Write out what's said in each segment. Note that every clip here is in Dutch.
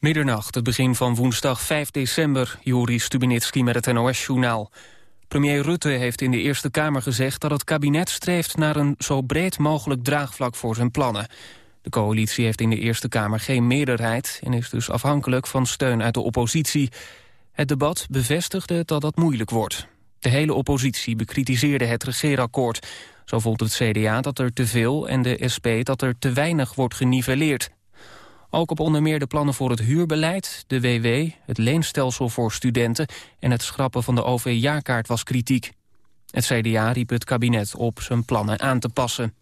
Middernacht, het begin van woensdag 5 december. Juri Stubinitski met het NOS-journaal. Premier Rutte heeft in de Eerste Kamer gezegd dat het kabinet streeft naar een zo breed mogelijk draagvlak voor zijn plannen. De coalitie heeft in de Eerste Kamer geen meerderheid en is dus afhankelijk van steun uit de oppositie. Het debat bevestigde dat dat moeilijk wordt. De hele oppositie bekritiseerde het regeerakkoord. Zo vond het CDA dat er te veel en de SP dat er te weinig wordt geniveleerd. Ook op onder meer de plannen voor het huurbeleid, de WW, het leenstelsel voor studenten en het schrappen van de OV-jaarkaart was kritiek. Het CDA riep het kabinet op zijn plannen aan te passen.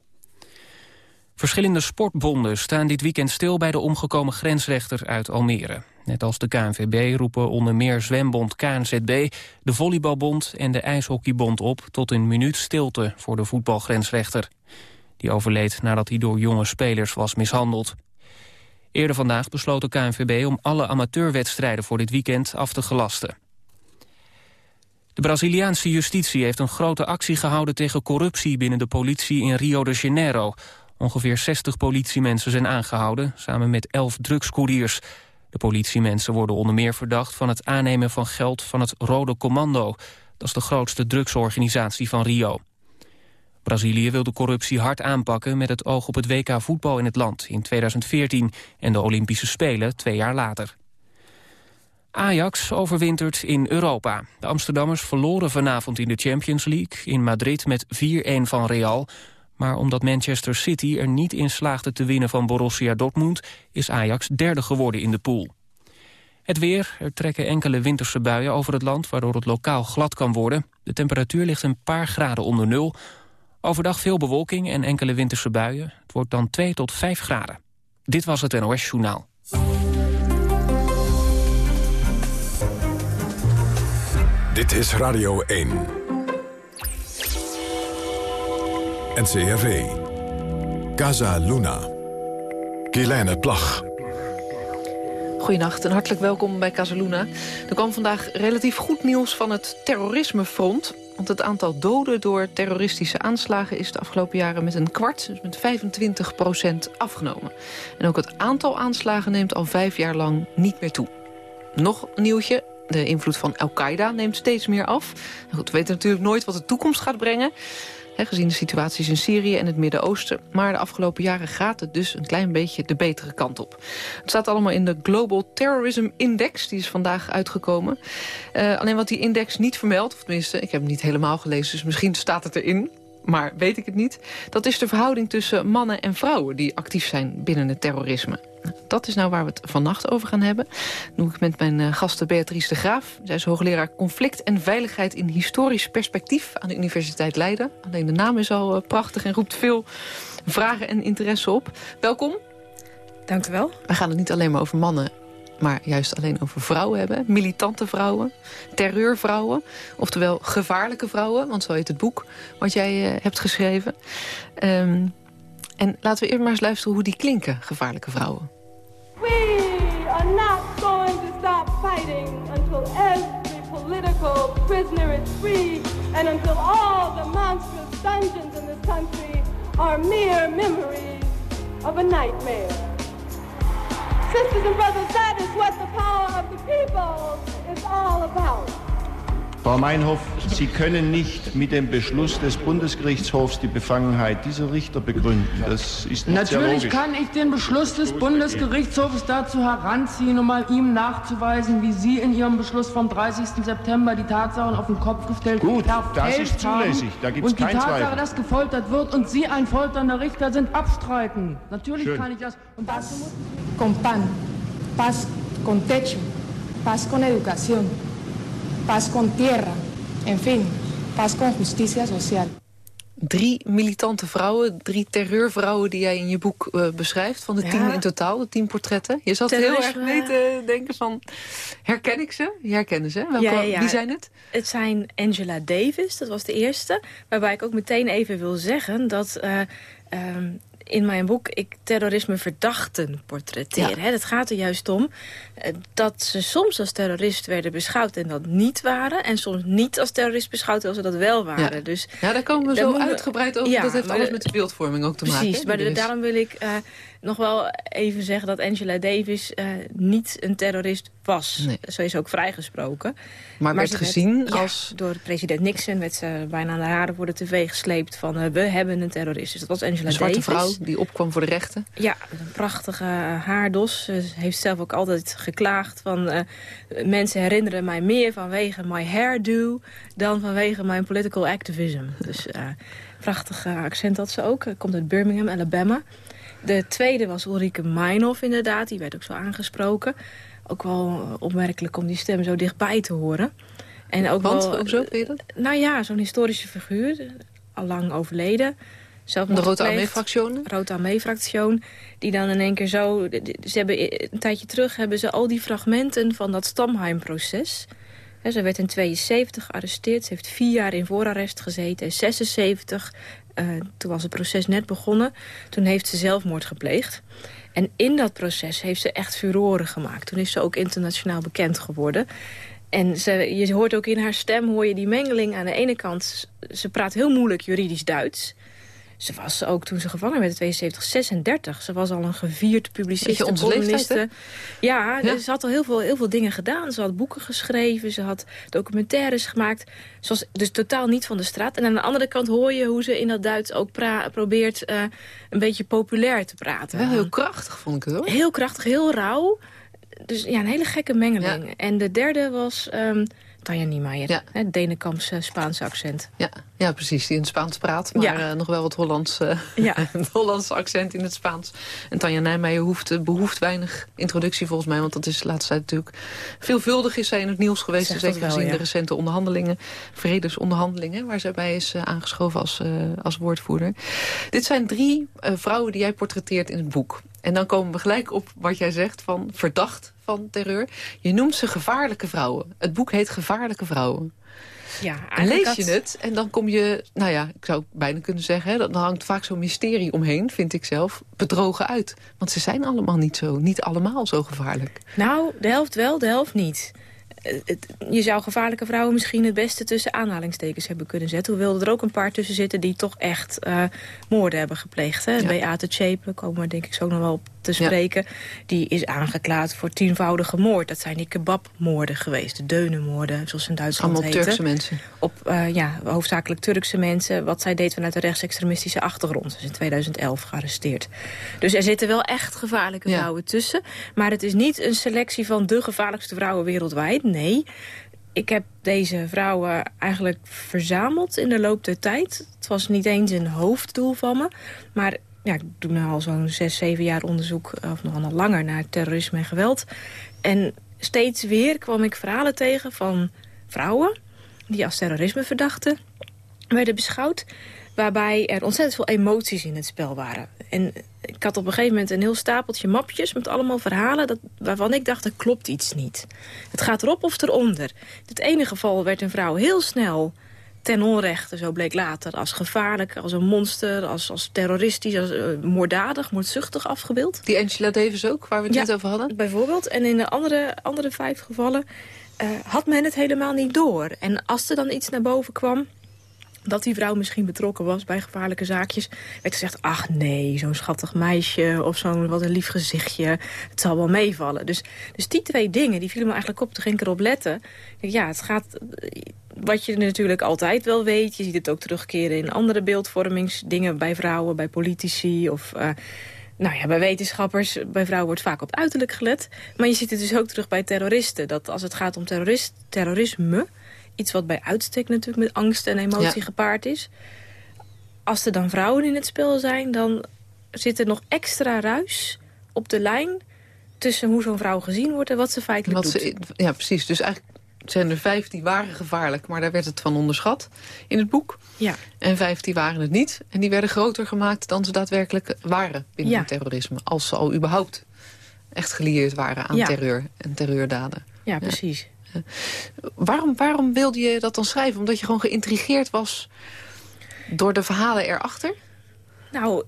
Verschillende sportbonden staan dit weekend stil bij de omgekomen grensrechter uit Almere. Net als de KNVB roepen onder meer zwembond KNZB, de volleybalbond en de ijshockeybond op tot een minuut stilte voor de voetbalgrensrechter. Die overleed nadat hij door jonge spelers was mishandeld. Eerder vandaag besloot de KNVB om alle amateurwedstrijden voor dit weekend af te gelasten. De Braziliaanse justitie heeft een grote actie gehouden tegen corruptie binnen de politie in Rio de Janeiro. Ongeveer 60 politiemensen zijn aangehouden, samen met 11 drugscouriers. De politiemensen worden onder meer verdacht van het aannemen van geld van het Rode Commando. Dat is de grootste drugsorganisatie van Rio. Brazilië wil de corruptie hard aanpakken met het oog op het WK voetbal in het land in 2014 en de Olympische Spelen twee jaar later. Ajax overwintert in Europa. De Amsterdammers verloren vanavond in de Champions League in Madrid met 4-1 van Real. Maar omdat Manchester City er niet in slaagde te winnen van Borussia Dortmund... is Ajax derde geworden in de pool. Het weer, er trekken enkele winterse buien over het land... waardoor het lokaal glad kan worden. De temperatuur ligt een paar graden onder nul. Overdag veel bewolking en enkele winterse buien. Het wordt dan 2 tot 5 graden. Dit was het NOS Journaal. Dit is Radio 1. NCRV. Casa Luna. Kielijne Plag. Goedenacht en hartelijk welkom bij Casaluna. Er kwam vandaag relatief goed nieuws van het terrorismefront. Want het aantal doden door terroristische aanslagen is de afgelopen jaren met een kwart, dus met 25 procent afgenomen. En ook het aantal aanslagen neemt al vijf jaar lang niet meer toe. Nog een nieuwtje, de invloed van Al-Qaeda neemt steeds meer af. Nou goed, we weten natuurlijk nooit wat de toekomst gaat brengen gezien de situaties in Syrië en het Midden-Oosten. Maar de afgelopen jaren gaat het dus een klein beetje de betere kant op. Het staat allemaal in de Global Terrorism Index. Die is vandaag uitgekomen. Uh, alleen wat die index niet vermeldt, of tenminste, ik heb hem niet helemaal gelezen... dus misschien staat het erin, maar weet ik het niet. Dat is de verhouding tussen mannen en vrouwen die actief zijn binnen het terrorisme. Dat is nou waar we het vannacht over gaan hebben. Dat doe ik met mijn uh, gasten Beatrice de Graaf. Zij is hoogleraar conflict en veiligheid in historisch perspectief aan de Universiteit Leiden. Alleen de naam is al uh, prachtig en roept veel vragen en interesse op. Welkom. Dank u wel. We gaan het niet alleen maar over mannen maar juist alleen over vrouwen hebben. Militante vrouwen, terreurvrouwen, oftewel gevaarlijke vrouwen... want zo heet het boek wat jij uh, hebt geschreven. Um, en laten we eerst maar eens luisteren hoe die klinken, gevaarlijke vrouwen. We are not going to stop fighting until every political prisoner is free and until all the monstrous dungeons in this country are mere memories of a nightmare. Sisters and brothers, that is what the power of the people is all about. Frau Meinhof, Sie können nicht mit dem Beschluss des Bundesgerichtshofs die Befangenheit dieser Richter begründen. Das ist nicht Natürlich kann ich den Beschluss des Bundesgerichtshofs dazu heranziehen, um mal ihm nachzuweisen, wie Sie in Ihrem Beschluss vom 30. September die Tatsachen auf den Kopf gestellt Gut, das ist zulässig. Da gibt es keinen Und die Tatsache, Zweifel. dass gefoltert wird und Sie ein folternder Richter sind, abstreiten. Natürlich Schön. kann ich das. Und dazu muss con pan, paz con techo, paz con educación, paz con tierra, en fin, paz con justicia social. Drie militante vrouwen, drie terreurvrouwen die jij in je boek uh, beschrijft. Van de Ja. tien in totaal, de tien portretten. Je zat heel erg mee te denken van, herken ik ze? Je herkennen ze, hè? Welke, Ja, ja, ja. Wie zijn het? Het zijn Angela Davis, dat was de eerste. Waarbij ik ook meteen even wil zeggen dat eh, ehm, in mijn boek ik terrorisme verdachten portretteer. Ja. Hè. Het gaat er juist om eh, dat ze soms als terrorist werden beschouwd en dat niet waren. En soms niet als terrorist beschouwd terwijl ze dat wel waren. Ja. Dus Ja, daar komen we zo uitgebreid over. Ja, dat heeft alles met de beeldvorming ook te maken. Precies, hè, maar is. daarom wil ik eh, nog wel even zeggen dat Angela Davis uh, niet een terrorist was. Nee. Zo is ook vrijgesproken. Maar, werd ze gezien als... door president Nixon werd ze bijna aan de haren voor de tv gesleept van... uh, we hebben een terrorist. Dus dat was Angela Een zwarte Davis. vrouw die opkwam voor de rechten. Ja, een prachtige haardos. Ze heeft zelf ook altijd geklaagd van... Uh, mensen herinneren mij meer vanwege my hairdo... dan vanwege mijn political activism. Dus prachtig accent had ze ook. Komt uit Birmingham, Alabama. De tweede was Ulrike Meinhof inderdaad. Die werd ook zo aangesproken. Ook wel opmerkelijk om die stem zo dichtbij te horen. En ook Want, wel, vind je dat? Nou ja, zo'n historische figuur. Al lang overleden. De Rode Armee-fractie? Rode Armee-fractie. Die dan in één keer zo... Ze hebben, een tijdje terug hebben ze al die fragmenten van dat Stamheim-proces... Ze werd in 72 gearresteerd. Ze heeft vier jaar in voorarrest gezeten. In 76, uh, toen was het proces net begonnen. Toen heeft ze zelfmoord gepleegd. En in dat proces heeft ze echt furoren gemaakt. Toen is ze ook internationaal bekend geworden. En ze, je hoort ook in haar stem hoor je die mengeling aan de ene kant. Ze praat heel moeilijk juridisch Duits. Ze was ook toen ze gevangen werd in 72, 36. Ze was al een gevierd publicist. onze leeftijd, ja, ja, ze had al heel veel, heel veel dingen gedaan. Ze had boeken geschreven, ze had documentaires gemaakt. Ze was dus totaal niet van de straat. En aan de andere kant hoor je hoe ze in dat Duits ook probeert uh, een beetje populair te praten. Wel heel krachtig, vond ik het hoor. Heel krachtig, heel rauw. Dus ja, een hele gekke mengeling. Ja. En de derde was... Um, Tanja Niemeyer, ja. het Denenkampse Spaanse accent. Ja, ja, precies, die in het Spaans praat, maar ja. uh, nog wel wat Hollands, uh, ja. Hollandse accent in het Spaans. En Tanja Nijmeijer hoeft, behoeft weinig introductie volgens mij, want dat is de laatste tijd natuurlijk veelvuldig is zij in het nieuws geweest. Zeker wel, gezien ja. de recente onderhandelingen, vredesonderhandelingen, waar zij bij is aangeschoven als, als woordvoerder. Dit zijn drie vrouwen die jij portretteert in het boek. En dan komen we gelijk op wat jij zegt van verdacht van terreur. Je noemt ze gevaarlijke vrouwen. Het boek heet Gevaarlijke Vrouwen. Ja, en lees je het en dan kom je, nou ja, ik zou bijna kunnen zeggen... Hè, dan hangt vaak zo'n mysterie omheen, vind ik zelf, bedrogen uit. Want ze zijn allemaal niet zo, niet allemaal zo gevaarlijk. Nou, de helft wel, de helft niet. Je zou gevaarlijke vrouwen misschien het beste tussen aanhalingstekens hebben kunnen zetten. Hoewel er ook een paar tussen zitten die toch echt uh, moorden hebben gepleegd. Hè? Ja. Beate Tjepen, komen we denk ik zo nog wel op te spreken. Ja. Die is aangeklaagd voor tienvoudige moord. Dat zijn die kebabmoorden geweest. De deunenmoorden, zoals in Duitsland Allemaal heten. Turkse mensen. Op, uh, ja, hoofdzakelijk Turkse mensen. Wat zij deed vanuit een rechtsextremistische achtergrond. Ze is in 2011 gearresteerd. Dus er zitten wel echt gevaarlijke ja. vrouwen tussen. Maar het is niet een selectie van de gevaarlijkste vrouwen wereldwijd. Nee, ik heb deze vrouwen eigenlijk verzameld in de loop der tijd. Het was niet eens een hoofddoel van me. Maar ja, ik doe nu al zo'n zes, zeven jaar onderzoek... of nog wel langer naar terrorisme en geweld. En steeds weer kwam ik verhalen tegen van vrouwen... die als terrorismeverdachten werden beschouwd... waarbij er ontzettend veel emoties in het spel waren. En ik had op een gegeven moment een heel stapeltje mapjes... met allemaal verhalen dat, waarvan ik dacht, er klopt iets niet. Het gaat erop of eronder. In het ene geval werd een vrouw heel snel ten onrechte, zo bleek later... als gevaarlijk, als een monster, als, als terroristisch, als uh, moorddadig, moordzuchtig afgebeeld. Die Angela Davis ook, waar we het ja, net over hadden? bijvoorbeeld. En in de andere, andere vijf gevallen uh, had men het helemaal niet door. En als er dan iets naar boven kwam dat die vrouw misschien betrokken was bij gevaarlijke zaakjes... werd gezegd, ach nee, zo'n schattig meisje of zo'n wat een lief gezichtje. Het zal wel meevallen. Dus, dus die twee dingen, die vielen me eigenlijk op. Toen ging ik erop letten. Ja, het gaat... Wat je natuurlijk altijd wel weet, je ziet het ook terugkeren in andere beeldvormingsdingen... bij vrouwen, bij politici of... Uh, nou ja, bij wetenschappers, bij vrouwen wordt vaak op uiterlijk gelet. Maar je ziet het dus ook terug bij terroristen. Dat als het gaat om terrorist, terrorisme iets wat bij uitstek natuurlijk met angst en emotie ja. gepaard is. Als er dan vrouwen in het spel zijn, dan zit er nog extra ruis op de lijn... tussen hoe zo'n vrouw gezien wordt en wat ze feitelijk wat doet. Ze, ja, precies. Dus eigenlijk zijn er vijf die waren gevaarlijk... maar daar werd het van onderschat in het boek. Ja. En vijf die waren het niet. En die werden groter gemaakt dan ze daadwerkelijk waren binnen ja. het terrorisme. Als ze al überhaupt echt gelieerd waren aan ja. terreur en terreurdaden. Ja, precies. Waarom, waarom wilde je dat dan schrijven? Omdat je gewoon geïntrigeerd was door de verhalen erachter? Nou,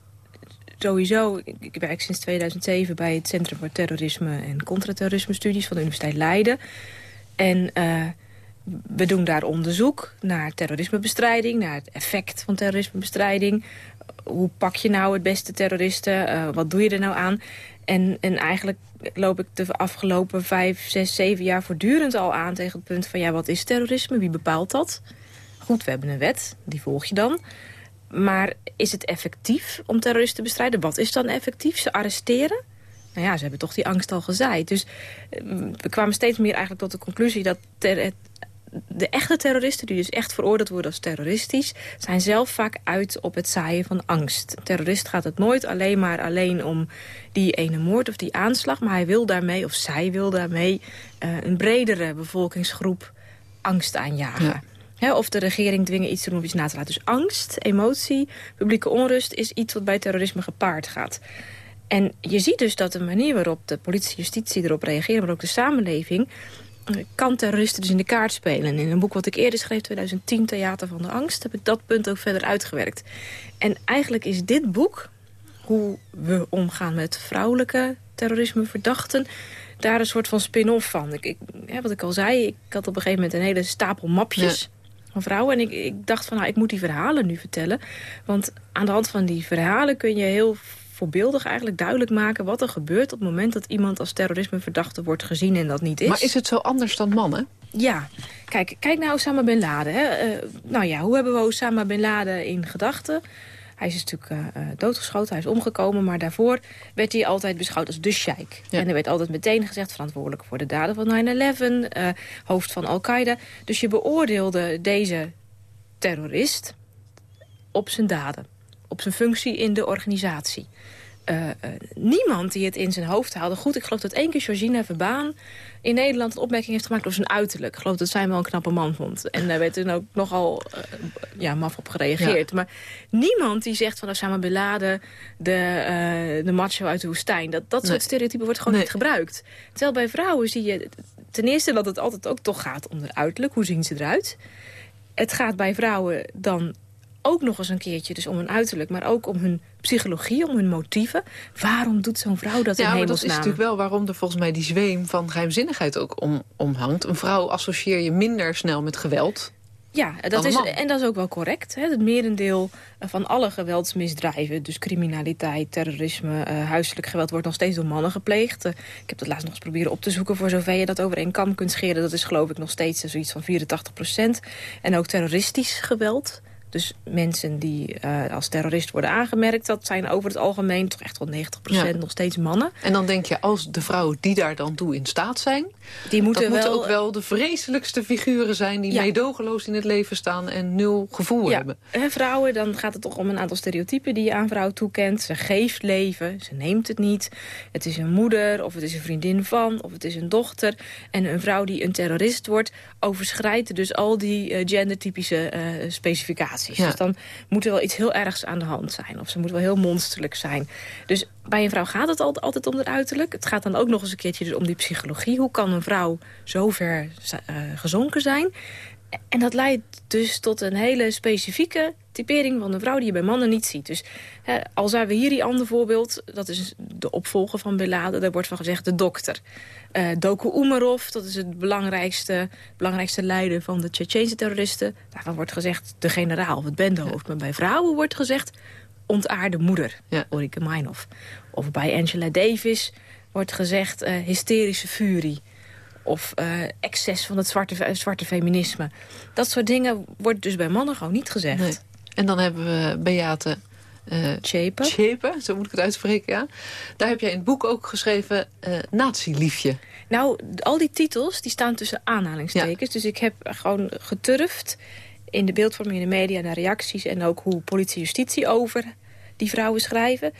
sowieso. Ik werk sinds 2007 bij het Centrum voor Terrorisme en Contraterrorisme Studies van de Universiteit Leiden. En uh, we doen daar onderzoek naar terrorismebestrijding, naar het effect van terrorismebestrijding. hoe pak je nou het beste terroristen? wat doe je er nou aan? En, en eigenlijk loop ik de afgelopen vijf, zes, zeven jaar voortdurend al aan... tegen het punt van, ja, wat is terrorisme? Wie bepaalt dat? Goed, we hebben een wet, die volg je dan. Maar is het effectief om terroristen te bestrijden? Wat is dan effectief? Ze arresteren? Nou ja, ze hebben toch die angst al gezaaid. Dus eh, we kwamen steeds meer eigenlijk tot de conclusie... dat de echte terroristen, die dus echt veroordeeld worden als terroristisch... zijn zelf vaak uit op het zaaien van angst. Een terrorist gaat het nooit alleen maar alleen om die ene moord of die aanslag... maar hij wil daarmee, of zij wil daarmee, uh, een bredere bevolkingsgroep angst aanjagen. of de regering dwingen iets te doen of iets na te laten. Dus angst, emotie, publieke onrust is iets wat bij terrorisme gepaard gaat. En je ziet dus dat de manier waarop de politie justitie erop reageren... maar ook de samenleving kan terroristen dus in de kaart spelen. En in een boek wat ik eerder schreef, 2010, Theater van de Angst... heb ik dat punt ook verder uitgewerkt. En eigenlijk is dit boek, hoe we omgaan met vrouwelijke terrorismeverdachten... daar een soort van spin-off van. Ik, ik, wat ik al zei, ik had op een gegeven moment een hele stapel mapjes... van vrouwen. En ik, ik dacht van, nou, ik moet die verhalen nu vertellen. Want aan de hand van die verhalen kun je heel voorbeeldig eigenlijk duidelijk maken... wat er gebeurt op het moment dat iemand als terrorismeverdachte wordt gezien en dat niet is. Maar is het zo anders dan mannen? Ja, kijk, kijk naar Osama Bin Laden. Hè. Uh, nou ja, hoe hebben we Osama Bin Laden in gedachten? Hij is natuurlijk uh, doodgeschoten, hij is omgekomen... maar daarvoor werd hij altijd beschouwd als de sheik. En er werd altijd meteen gezegd verantwoordelijk voor de daden van 9-11... Uh, hoofd van Al-Qaeda. Dus je beoordeelde deze terrorist op zijn daden. Op zijn functie in de organisatie. Uh, niemand die het in zijn hoofd haalde. Goed, ik geloof dat één keer Georgina Verbaan in Nederland een opmerking heeft gemaakt over zijn uiterlijk. Ik geloof dat zij wel een knappe man vond. En daar werd toen ook nogal uh, ja, maf op gereageerd. Maar niemand die zegt van Osama Bin Laden, de, de macho uit de woestijn. Dat, dat soort stereotypen wordt gewoon niet gebruikt. Terwijl bij vrouwen zie je ten eerste dat het altijd ook toch gaat om de uiterlijk. Hoe zien ze eruit? Het gaat bij vrouwen dan ook nog eens een keertje dus om hun uiterlijk... maar ook om hun psychologie, om hun motieven. Waarom doet zo'n vrouw dat ja, in hemelsnaam? Ja, dat is natuurlijk wel waarom er volgens mij die zweem van geheimzinnigheid ook om, omhangt. Een vrouw associeer je minder snel met geweld... Ja, dat is, en dat is ook wel correct. Hè. Het merendeel van alle geweldsmisdrijven, dus criminaliteit, terrorisme, uh, huiselijk geweld, wordt nog steeds door mannen gepleegd. Uh, ik heb dat laatst nog eens proberen op te zoeken voor zover je dat over één kam kunt scheren. Dat is geloof ik nog steeds zoiets van 84 procent. En ook terroristisch geweld. Dus mensen die uh, als terrorist worden aangemerkt... dat zijn over het algemeen toch echt wel 90% nog steeds mannen. En dan denk je, als de vrouwen die daar dan toe in staat zijn... Die moeten dat wel, moeten ook wel de vreselijkste figuren zijn... die meedogenloos in het leven staan en nul gevoel ja. hebben. En vrouwen, dan gaat het toch om een aantal stereotypen... die je aan vrouwen toekent. Ze geeft leven, ze neemt het niet. Het is een moeder, of het is een vriendin van, of het is een dochter. En een vrouw die een terrorist wordt... overschrijdt dus al die uh, gendertypische uh, specificaties. Dus dan moet er wel iets heel ergs aan de hand zijn. Of ze moet wel heel monsterlijk zijn. Dus bij een vrouw gaat het altijd om het uiterlijk. Het gaat dan ook nog eens een keertje dus om die psychologie. Hoe kan een vrouw zo ver uh, gezonken zijn? En dat leidt dus tot een hele specifieke typering van een vrouw die je bij mannen niet ziet. Dus hè, al zijn we hier die ander voorbeeld, dat is de opvolger van Beladen, daar wordt van gezegd de dokter. Uh, Doku Umarov, dat is het belangrijkste, belangrijkste leider van de Tsjetsjense terroristen. Daarvan wordt gezegd de generaal of het bendehoofd. Maar bij vrouwen wordt gezegd ontaarde moeder, ja. Ulrike Meinhof. Of bij Angela Davis wordt gezegd uh, hysterische furie of uh, excess van het zwarte, zwarte feminisme. Dat soort dingen wordt dus bij mannen gewoon niet gezegd. Nee. En dan hebben we Beate uh, Tjepen. zo moet ik het uitspreken, ja. Daar heb jij in het boek ook geschreven, uh, Nazi-liefje. Nou, al die titels die staan tussen aanhalingstekens. Dus ik heb gewoon geturfd in de beeldvorming in de media... naar reacties en ook hoe politie en justitie over die vrouwen schrijven.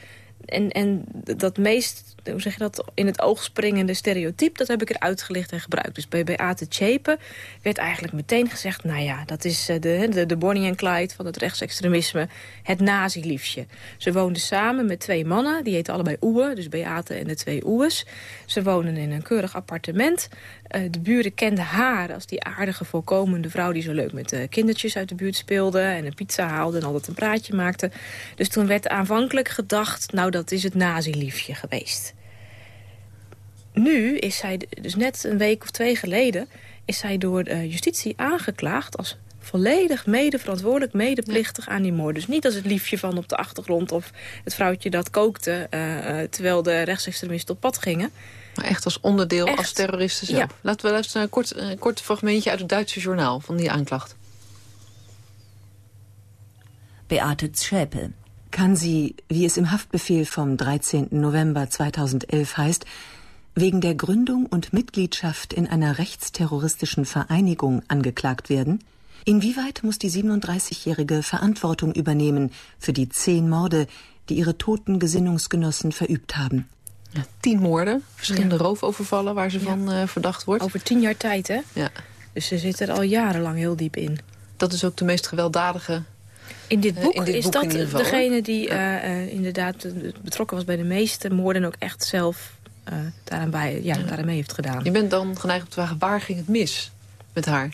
En, en dat meest hoe zeg je dat, in het oog springende stereotype... dat heb ik eruit gelicht en gebruikt. Dus bij Beate Tjepen werd eigenlijk meteen gezegd... nou ja, dat is eh, de, de, de Bonnie en Clyde van het rechtsextremisme, het nazi-liefje. Ze woonden samen met twee mannen, die heten allebei Oewe... dus Beate en de twee Oeves. Ze wonen in een keurig appartement. Uh, de buren kenden haar als die aardige, voorkomende vrouw... die zo leuk met uh, kindertjes uit de buurt speelde... en een pizza haalde en altijd een praatje maakte. Dus toen werd aanvankelijk gedacht... nou, dat is het nazi-liefje geweest. Nu is zij, dus net een week of twee geleden... is zij door de justitie aangeklaagd als volledig mede verantwoordelijk, medeplichtig aan die moord. Dus niet als het liefje van op de achtergrond of het vrouwtje dat kookte... Uh, terwijl de rechtsextremisten op pad gingen. Maar echt als onderdeel, als terroristen zelf. Laten we luisteren naar een kort, een kort fragmentje uit het Duitse journaal van die aanklacht. Beate Schäpe. Kann sie, wie es im Haftbefehl vom 13. November 2011 heißt, wegen der Gründung und Mitgliedschaft in einer rechtsterroristischen Vereinigung angeklagt werden? Inwieweit muss die 37-Jährige Verantwortung übernehmen für die zehn Morde, die ihre toten Gesinnungsgenossen verübt haben? Ja, tien moorden, verschillende ja. roofovervallen waar ze van uh, verdacht wordt. Over tien jaar tijd, hè? Ja. Dus ze zit er al jarenlang heel diep in. Dat is ook de meest gewelddadige in dit boek, uh, in dit is boek dat degene die ja. uh, inderdaad betrokken was bij de meeste moorden... ook echt zelf daaraan, bij, ja, daaraan mee heeft gedaan. Je bent dan geneigd om te vragen, waar ging het mis met haar?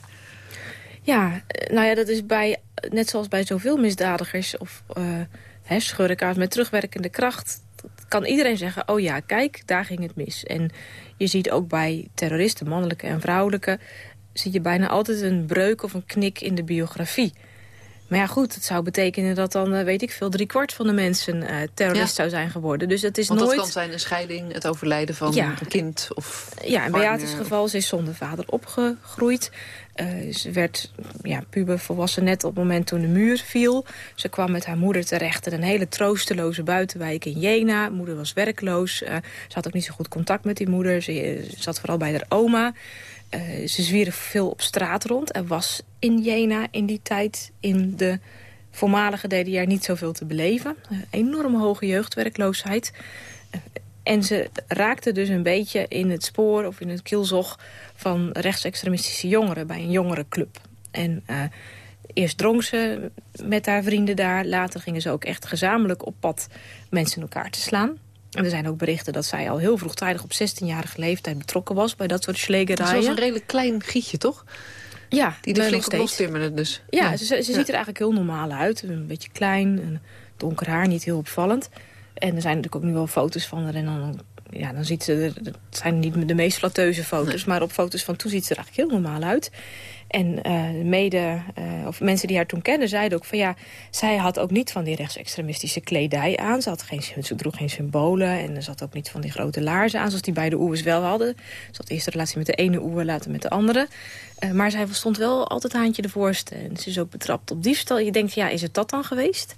Ja, nou ja, dat is bij, net zoals bij zoveel misdadigers... of uh, schurkaars met terugwerkende kracht... kan iedereen zeggen, oh ja, kijk, daar ging het mis. En je ziet ook bij terroristen, mannelijke en vrouwelijke... zie je bijna altijd een breuk of een knik in de biografie... Maar ja, goed, het zou betekenen dat dan, weet ik veel... driekwart van de mensen uh, terrorist ja. zou zijn geworden. Dus dat is Want nooit... dat kan zijn een scheiding, het overlijden van ja. een kind of Ja, in Beatrice geval, ze is zonder vader opgegroeid. Uh, ze werd ja, puber volwassen net op het moment toen de muur viel. Ze kwam met haar moeder terecht in een hele troosteloze buitenwijk in Jena. Moeder was werkloos. Uh, ze had ook niet zo goed contact met die moeder. Ze zat vooral bij haar oma. Uh, ze zwierf veel op straat rond. Er was in Jena in die tijd in de voormalige DDR niet zoveel te beleven. Uh, enorm hoge jeugdwerkloosheid. Uh, en ze raakte dus een beetje in het spoor of in het kielzog van rechtsextremistische jongeren bij een jongerenclub. En eerst dronk ze met haar vrienden daar. Later gingen ze ook echt gezamenlijk op pad mensen elkaar te slaan. En er zijn ook berichten dat zij al heel vroegtijdig op 16-jarige leeftijd betrokken was bij dat soort slegerijen. Ze was een redelijk klein gietje, toch? Ja, die er flink op dus. Ja, ja. ze, ze ja. ziet er eigenlijk heel normaal uit. Een beetje klein, donker haar, niet heel opvallend. En er zijn natuurlijk ook nu wel foto's van haar. En dan, ja, dan ziet ze er, het zijn niet de meest flatteuze foto's. Maar op foto's van toen ziet ze er eigenlijk heel normaal uit. En uh, mede, uh, of mensen die haar toen kenden, zeiden ook van ja, zij had ook niet van die rechtsextremistische kledij aan. Ze, had geen, ze droeg geen symbolen en ze had ook niet van die grote laarzen aan, zoals die beide oers wel hadden. Ze had eerst de relatie met de ene oer, later met de andere. Uh, maar zij stond wel altijd haantje de voorste. En ze is ook betrapt op diefstal. Je denkt, ja, is het dat dan geweest?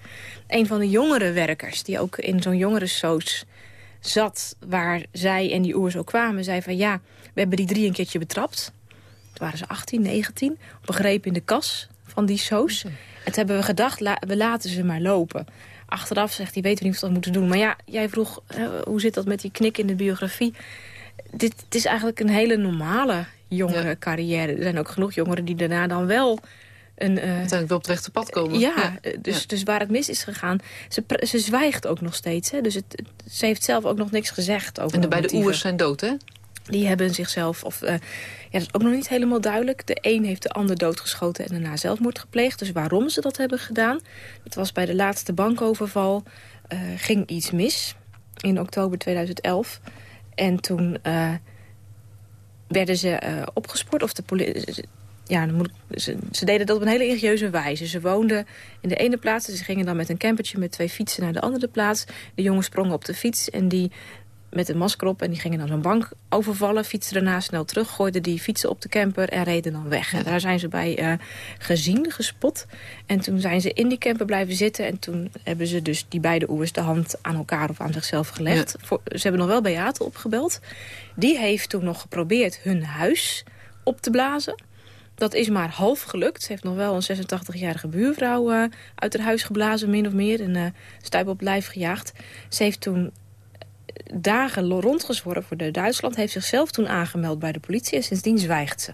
Een van de jongere werkers, die ook in zo'n jongere soos zat, waar zij en die oers ook kwamen, zei van ja, we hebben die drie een keertje betrapt. Toen waren ze 18, 19, begrepen in de kas van die soos. En toen hebben we gedacht, la we laten ze maar lopen. Achteraf zegt hij, weten we niet wat we moeten doen. Maar ja, jij vroeg, uh, hoe zit dat met die knik in de biografie? Dit, is eigenlijk een hele normale jongere ja. carrière. Er zijn ook genoeg jongeren die daarna dan wel... Een, uh, Uiteindelijk wel op het rechte pad komen. Ja, ja. Dus, ja. dus waar het mis is gegaan. Ze, ze zwijgt ook nog steeds. Hè? Dus het, ze heeft zelf ook nog niks gezegd over En de beide oers zijn dood, hè? Die hebben zichzelf, of uh, ja, dat is ook nog niet helemaal duidelijk. De een heeft de ander doodgeschoten en daarna zelfmoord gepleegd. Dus waarom ze dat hebben gedaan, dat was bij de laatste bankoverval, uh, ging iets mis. In oktober 2011. En toen uh, werden ze opgespoord, of de politie... Ja, ze, ze, deden dat op een hele ingenieuze wijze. Ze woonden in de ene plaats. Ze gingen dan met een campertje met twee fietsen naar de andere plaats. De jongen sprongen op de fiets en die met een masker op. En die gingen dan zo'n bank overvallen, fietsen daarna snel terug... gooiden die fietsen op de camper en reden dan weg. En daar zijn ze bij uh, gezien, gespot. En toen zijn ze in die camper blijven zitten... en toen hebben ze dus die beide oers de hand aan elkaar of aan zichzelf gelegd. Ja. Voor, ze hebben nog wel Beate opgebeld. Die heeft toen nog geprobeerd hun huis op te blazen. Dat is maar half gelukt. Ze heeft nog wel een 86-jarige buurvrouw uh, uit haar huis geblazen, min of meer. En uh, stuip op lijf gejaagd. Ze heeft toen dagen rondgezworven voor de Duitsland... heeft zichzelf toen aangemeld bij de politie en sindsdien zwijgt ze.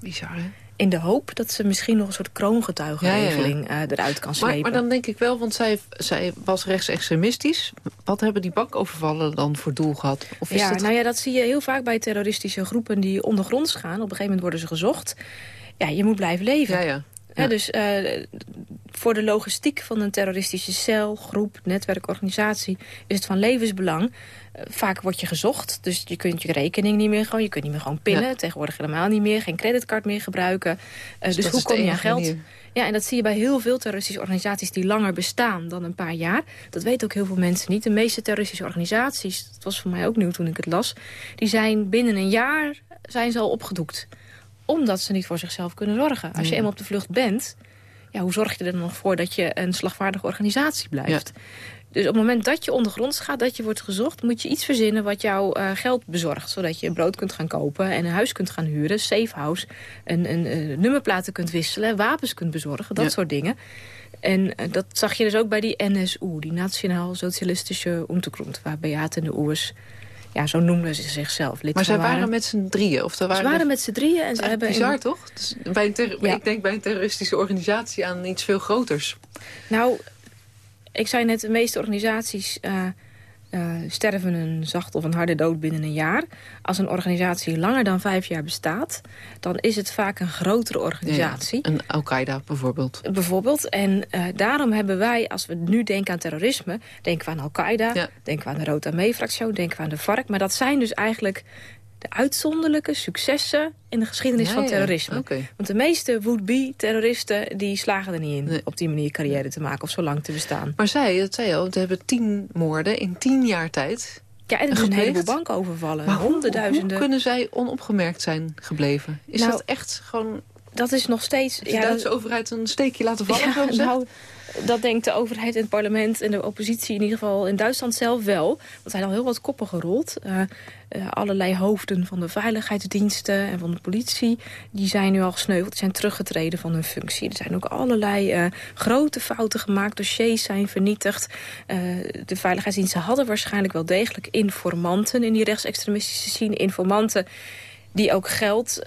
Bizar, hè? In de hoop dat ze misschien nog een soort kroongetuigenregeling ja, ja. uh, eruit kan slepen. Maar, maar, dan denk ik wel, want zij, zij was rechtsextremistisch. Wat hebben die bankovervallen dan voor doel gehad? Of is ja, dat... nou ja, dat zie je heel vaak bij terroristische groepen die ondergronds gaan. Op een gegeven moment worden ze gezocht. Ja, je moet blijven leven. Ja, ja. Ja. Ja, dus uh, voor de logistiek van een terroristische cel, groep, netwerk, organisatie... is het van levensbelang vaak word je gezocht, dus je kunt je rekening niet meer gewoon... je kunt niet meer gewoon pinnen, tegenwoordig helemaal niet meer... geen creditcard meer gebruiken. dus, dus hoe kom je aan geld? Ja, en dat zie je bij heel veel terroristische organisaties... die langer bestaan dan een paar jaar. Dat weten ook heel veel mensen niet. De meeste terroristische organisaties, dat was voor mij ook nieuw toen ik het las... die zijn binnen een jaar zijn ze al opgedoekt. Omdat ze niet voor zichzelf kunnen zorgen. Als je eenmaal op de vlucht bent... Ja, hoe zorg je er dan nog voor dat je een slagvaardige organisatie blijft? Dus op het moment dat je ondergronds gaat, dat je wordt gezocht... moet je iets verzinnen wat jou uh, geld bezorgt. Zodat je brood kunt gaan kopen en een huis kunt gaan huren. Safe house, een, een, nummerplaten kunt wisselen, wapens kunt bezorgen. Dat soort dingen. En uh, dat zag je dus ook bij die NSU, die Nationaal Socialistische Untergrund... waar Beate en de Oers ja, zo noemden ze zichzelf. Lid maar zij waren, met z'n drieën? Of waren ze waren met z'n drieën. En ze hebben bizar, toch? Dus bij een ja. Ik denk bij een terroristische organisatie aan iets veel groters. Nou, ik zei net, de meeste organisaties uh, uh, sterven een zacht of een harde dood binnen een jaar. Als een organisatie langer dan vijf jaar bestaat... dan is het vaak een grotere organisatie. een Al-Qaeda bijvoorbeeld. Bijvoorbeeld. En uh, daarom hebben wij, als we nu denken aan terrorisme... denken we aan Al-Qaeda, ja. denken we aan de Rota Mee-fractie... denken we aan de FARC. Maar dat zijn dus eigenlijk de uitzonderlijke successen in de geschiedenis van terrorisme. Want de meeste would-be-terroristen die slagen er niet in... op die manier carrière te maken of zo lang te bestaan. Maar zij, dat zei je al, ze hebben tien moorden in tien jaar tijd... Ja, en er is een heleboel bankovervallen. Maar honderdduizenden. Hoe kunnen zij onopgemerkt zijn gebleven? Is nou, dat echt gewoon... Dat is nog steeds... de Duitse overheid een steekje laten vallen? Ja, nou, dat denkt de overheid en het parlement en de oppositie in ieder geval in Duitsland zelf wel. Want er zijn al heel wat koppen gerold. Uh, allerlei hoofden van de veiligheidsdiensten en van de politie... die zijn nu al gesneuveld, die zijn teruggetreden van hun functie. Er zijn ook allerlei uh, grote fouten gemaakt, dossiers zijn vernietigd. de veiligheidsdiensten hadden waarschijnlijk wel degelijk informanten... in die rechtsextremistische scene, informanten die ook geld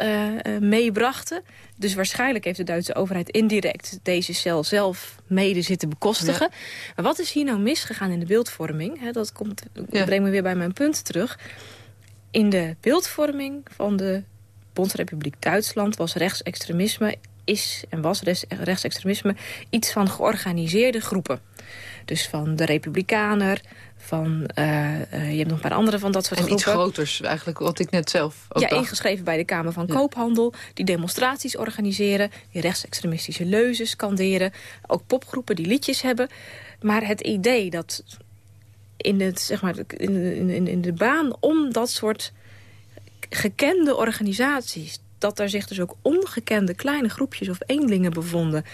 meebrachten. Dus waarschijnlijk heeft de Duitse overheid indirect deze cel zelf mede zitten bekostigen. Maar wat is hier nou misgegaan in de beeldvorming? dat komt, ja. brengt me weer bij mijn punt terug. In de beeldvorming van de Bondsrepubliek Duitsland was rechtsextremisme is en was rechtsextremisme iets van georganiseerde groepen. Dus van de Republikaner, van, uh, uh, je hebt nog een paar andere van dat soort en groepen. iets groters eigenlijk, wat ik net zelf ook Ja, dacht. ingeschreven bij de Kamer van Koophandel. Die demonstraties organiseren, die rechtsextremistische leuzen scanderen. Ook popgroepen die liedjes hebben. Maar het idee dat in, het, zeg maar, in, in, in de baan om dat soort gekende organisaties dat er zich dus ook ongekende kleine groepjes of eenlingen bevonden...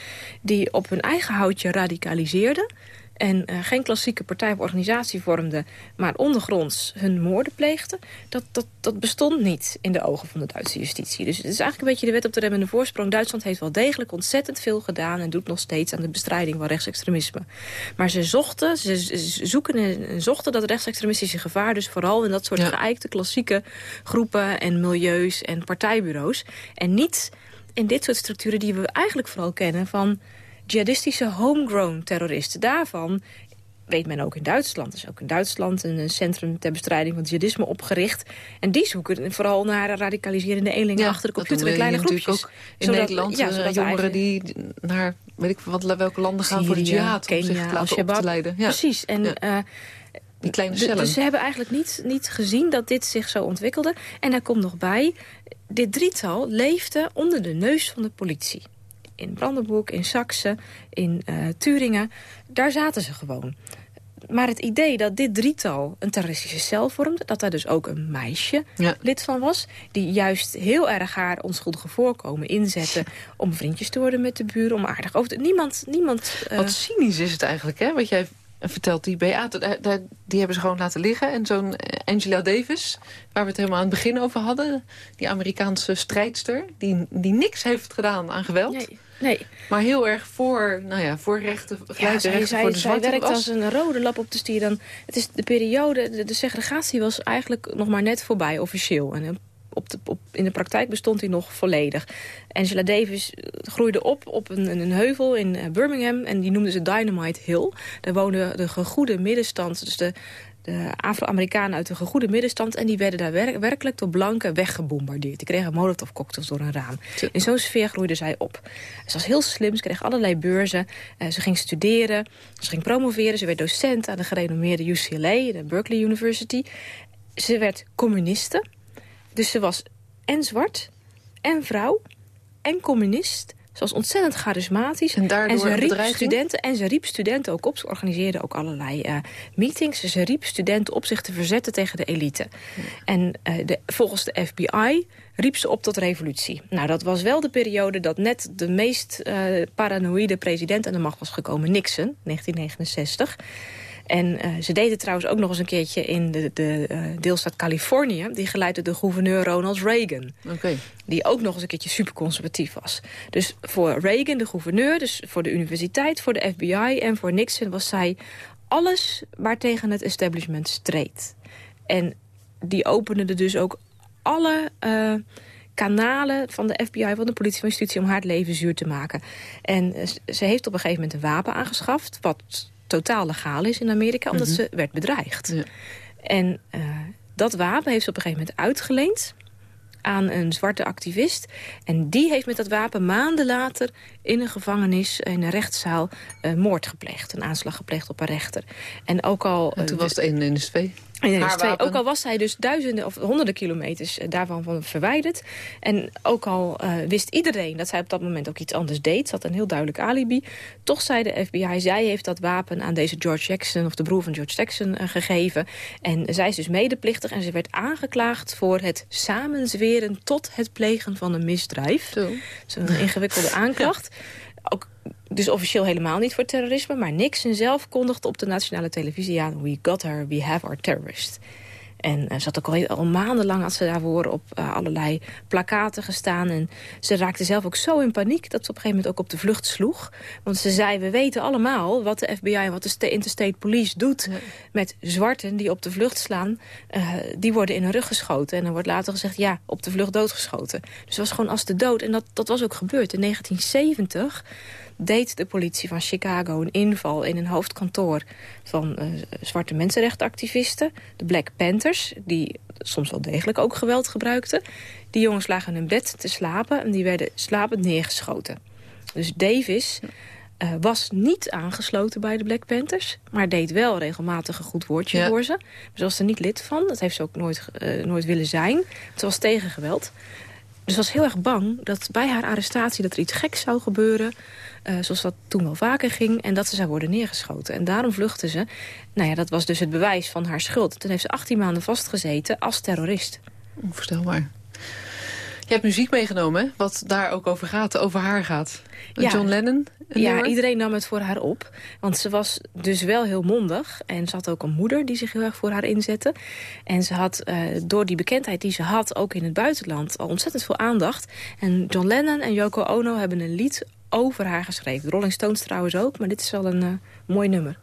die op hun eigen houtje radicaliseerden en uh, geen klassieke partij of organisatie vormden... maar ondergronds hun moorden pleegden... Dat, dat, dat bestond niet in de ogen van de Duitse justitie. Dus het is eigenlijk een beetje de wet op de remmende voorsprong. Duitsland heeft wel degelijk ontzettend veel gedaan... en doet nog steeds aan de bestrijding van rechtsextremisme. Maar ze zochten, ze, zoeken en zochten dat rechtsextremistische gevaar... dus vooral in dat soort ja. geëikte klassieke groepen en milieus en partijbureaus... en niet in dit soort structuren die we eigenlijk vooral kennen... van jihadistische homegrown terroristen. Daarvan weet men ook in Duitsland. Er is ook in Duitsland een centrum ter bestrijding van jihadisme opgericht. En die zoeken vooral naar radicaliserende eenlingen achter de computer in kleine groepjes. ook in zodat, Nederland ja, zodat jongeren die naar weet ik wat, welke landen gaan Syrië, voor de jihad Kenia, om zich te laten op te leiden. Ja. Precies. En, ja. uh, die kleine cellen. Dus ze hebben eigenlijk niet, niet gezien dat dit zich zo ontwikkelde. En daar komt nog bij, dit drietal leefde onder de neus van de politie in Brandenburg, in Saxe, in uh, Turingen. Daar zaten ze gewoon. Maar het idee dat dit drietal een terroristische cel vormde... dat daar dus ook een meisje ja. lid van was... die juist heel erg haar onschuldige voorkomen inzette... om vriendjes te worden met de buren, om aardig over te... Niemand... niemand uh... Wat cynisch is het eigenlijk, hè? Wat jij vertelt, die Beate, die hebben ze gewoon laten liggen. En zo'n Angela Davis, waar we het helemaal aan het begin over hadden... die Amerikaanse strijdster, die, die niks heeft gedaan aan geweld... Nee. Nee. Maar heel erg voor, nou ja, voor rechten, ja, zij, rechten voor de zij werkt als een rode lap op de stier. Dan, het is de periode, de, de, segregatie was eigenlijk nog maar net voorbij, officieel. En op de, op, in de praktijk bestond hij nog volledig. Angela Davis groeide op op een, een heuvel in Birmingham. En die noemden ze Dynamite Hill. Daar woonde de gegoede middenstand, dus de de Afro-Amerikanen uit de gegoede middenstand... en die werden daar werkelijk door blanken weggebombardeerd. Die kregen molotov-cocktails door een raam. In zo'n sfeer groeide zij op. Ze was heel slim, ze kreeg allerlei beurzen. Uh, ze ging studeren, ze ging promoveren. Ze werd docent aan de gerenommeerde UCLA, de Berkeley University. Ze werd communiste. Dus ze was en zwart, en vrouw, en communist... Ze was ontzettend charismatisch. En, en ze riep studenten En ze riep studenten ook op. Ze organiseerde ook allerlei uh, meetings. Ze riep studenten op zich te verzetten tegen de elite. En uh, de, volgens de FBI riep ze op tot revolutie. Nou, dat was wel de periode dat net de meest uh, paranoïde president aan de macht was gekomen. Nixon, 1969. En uh, ze deden trouwens ook nog eens een keertje in de, de uh, deelstaat Californië. Die geleid door de gouverneur Ronald Reagan. Okay. Die ook nog eens een keertje superconservatief was. Dus voor Reagan, de gouverneur, dus voor de universiteit, voor de FBI en voor Nixon... was zij alles waar tegen het establishment streed. En die opende dus ook alle... Uh, kanalen van de FBI, van de politie, van justitie... om haar het leven zuur te maken. En ze heeft op een gegeven moment een wapen aangeschaft... wat totaal legaal is in Amerika, omdat mhm. ze werd bedreigd. En eh, dat wapen heeft ze op een gegeven moment uitgeleend aan een zwarte activist. En die heeft met dat wapen maanden later in een gevangenis, in een rechtszaal, eh, moord gepleegd. Een aanslag gepleegd op een rechter. En ook al... En toen eh, was het 1 de 2? Ineens twee. Ook al was hij dus duizenden of honderden kilometers eh, daarvan van verwijderd. En ook al eh, wist iedereen dat zij op dat moment ook iets anders deed. zat had een heel duidelijk alibi. Toch zei de FBI, zij heeft dat wapen aan deze George Jackson... of de broer van George Jackson eh, gegeven. En zij is dus medeplichtig en ze werd aangeklaagd... voor het samenzweren tot het plegen van een misdrijf. Zo. Een ingewikkelde aanklacht. Ook dus officieel helemaal niet voor terrorisme. Maar Nixon zelf kondigde op de nationale televisie aan... we got her, we have our terrorist. En uh, ze had ook al, al maandenlang had ze daarvoor op uh, allerlei plakaten gestaan. En ze raakte zelf ook zo in paniek dat ze op een gegeven moment ook op de vlucht sloeg. Want ze zei, we weten allemaal wat de FBI en wat de Interstate Police doet... met zwarten die op de vlucht slaan. Uh, die worden in hun rug geschoten. En dan wordt later gezegd, ja, op de vlucht doodgeschoten. Dus het was gewoon als de dood. En dat, dat was ook gebeurd. In 1970 deed de politie van Chicago een inval in een hoofdkantoor van uh, zwarte mensenrechtenactivisten. De Black Panthers, die soms wel degelijk ook geweld gebruikten. Die jongens lagen in hun bed te slapen en die werden slapend neergeschoten. Dus Davis uh, was niet aangesloten bij de Black Panthers... maar deed wel regelmatig een goed woordje ja. voor ze. Ze was er niet lid van, dat heeft ze ook nooit, uh, nooit willen zijn. Ze was tegen geweld. Dus was heel erg bang dat bij haar arrestatie dat er iets geks zou gebeuren... Uh, zoals dat toen wel vaker ging, en dat ze zou worden neergeschoten. En daarom vluchtte ze. Nou ja, dat was dus het bewijs van haar schuld. Toen heeft ze 18 maanden vastgezeten als terrorist. Onvoorstelbaar. Je hebt muziek meegenomen, hè? wat daar ook over gaat, over haar gaat. Ja. John Lennon? Ja, nummer? iedereen nam het voor haar op. Want ze was dus wel heel mondig. En ze had ook een moeder die zich heel erg voor haar inzette. En ze had uh, door die bekendheid die ze had, ook in het buitenland, al ontzettend veel aandacht. En John Lennon en Yoko Ono hebben een lied over haar geschreven. De Rolling Stones trouwens ook, maar dit is wel een uh, mooi nummer.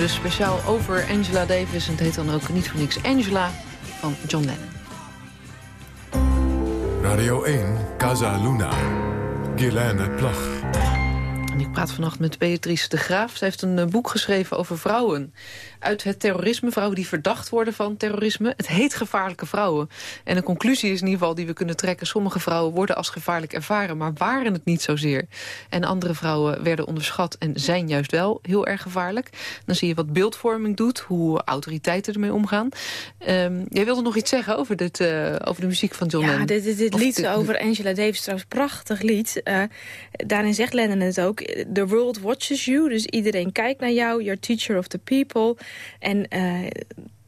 Dus speciaal over Angela Davis. En het heet dan ook niet voor niks Angela van John Lennon. Radio 1, Casa Luna. Guilaine Plag. En ik praat vannacht met Beatrice de Graaf. Zij heeft een eh, boek geschreven over vrouwen. Uit het terrorisme, vrouwen die verdacht worden van terrorisme. Het heet gevaarlijke vrouwen. En de conclusie is in ieder geval die we kunnen trekken. Sommige vrouwen worden als gevaarlijk ervaren, maar waren het niet zozeer. En andere vrouwen werden onderschat en zijn juist wel heel erg gevaarlijk. Dan zie je wat beeldvorming doet, hoe autoriteiten ermee omgaan. Ehm, jij wilde nog iets zeggen over, dit, eh, over de muziek van John Ja, Lennon? dit, dit, dit Of lied over Angela Davis, trouwens prachtig lied. Eh, daarin zegt Lennon het ook. The world watches you, dus iedereen kijkt naar jou. You're teacher of the people. En eh,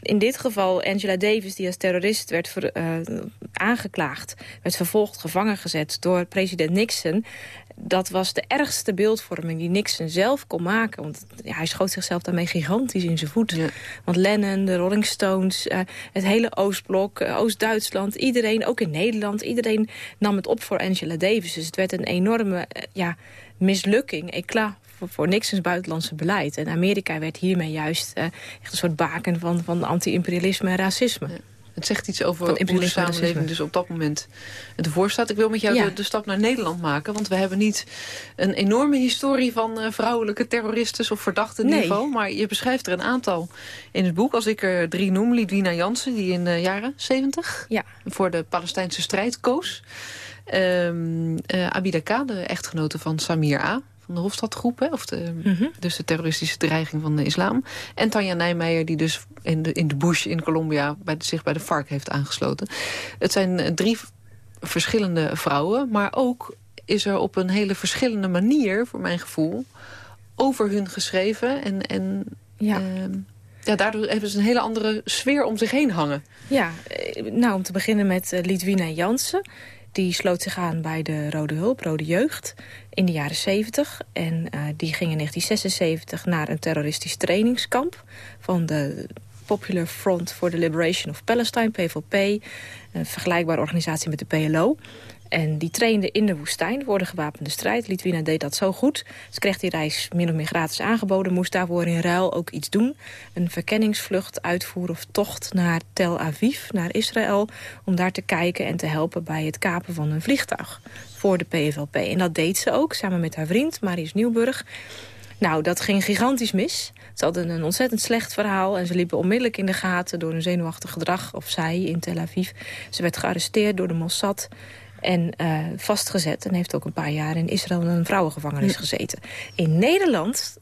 in dit geval Angela Davis, die als terrorist werd ver- eh, aangeklaagd... werd vervolgd, gevangen gezet door president Nixon... Dat was de ergste beeldvorming die Nixon zelf kon maken. Want ja, hij schoot zichzelf daarmee gigantisch in zijn voet. Want Lennon, de Rolling Stones, eh, het hele Oostblok, Oost-Duitsland... iedereen, ook in Nederland, iedereen nam het op voor Angela Davis. Dus het werd een enorme ja, mislukking, eclat voor, voor Nixons buitenlandse beleid. En Amerika werd hiermee juist eh, echt een soort baken van, van anti-imperialisme en racisme. Het zegt iets over hoe de samenleving racisme. dus op dat moment ervoor staat. Ik wil met jou Ja. de, de stap naar Nederland maken. Want we hebben niet een enorme historie van eh, vrouwelijke terroristen of verdachten Nee. niveau. Maar je beschrijft er een aantal in het boek. Als ik er drie noem. Lidwina Jansen, die in de jaren 70 Ja. voor de Palestijnse strijd koos. Ehm eh, Abida K, de echtgenote van Samir A. Van de Hofstadgroep, hè, of de, Mhm. dus de terroristische dreiging van de islam. En Tanja Nijmeijer, die dus in de, in de bush in Colombia bij de, zich bij de FARC heeft aangesloten. Het zijn eh, drie verschillende vrouwen, maar ook is er op een hele verschillende manier, voor mijn gevoel, over hun geschreven. En, en Ja. ehm, ja, daardoor hebben ze een hele andere sfeer om zich heen hangen. Ja, eh, nou om te beginnen met eh, Lidwina Jansen. Die sloot zich aan bij de Rode Hulp, Rode Jeugd, in de jaren 70. En eh, die ging in 1976 naar een terroristisch trainingskamp... van de Popular Front for the Liberation of Palestine, PVP. Een vergelijkbare organisatie met de PLO. En die trainde in de woestijn voor de gewapende strijd. Litwina deed dat zo goed. Ze kreeg die reis min of meer gratis aangeboden. Moest daarvoor in ruil ook iets doen. Een verkenningsvlucht uitvoeren of tocht naar Tel Aviv, naar Israël. Om daar te kijken en te helpen bij het kapen van een vliegtuig. Voor de PFLP. En dat deed ze ook, samen met haar vriend Marius Nieuwburg. Nou, dat ging gigantisch mis. Ze hadden een ontzettend slecht verhaal... en ze liepen onmiddellijk in de gaten door een zenuwachtig gedrag... of zij in Tel Aviv. Ze werd gearresteerd door de Mossad en eh, vastgezet... en heeft ook een paar jaar in Israël in een vrouwengevangenis gezeten. In Nederland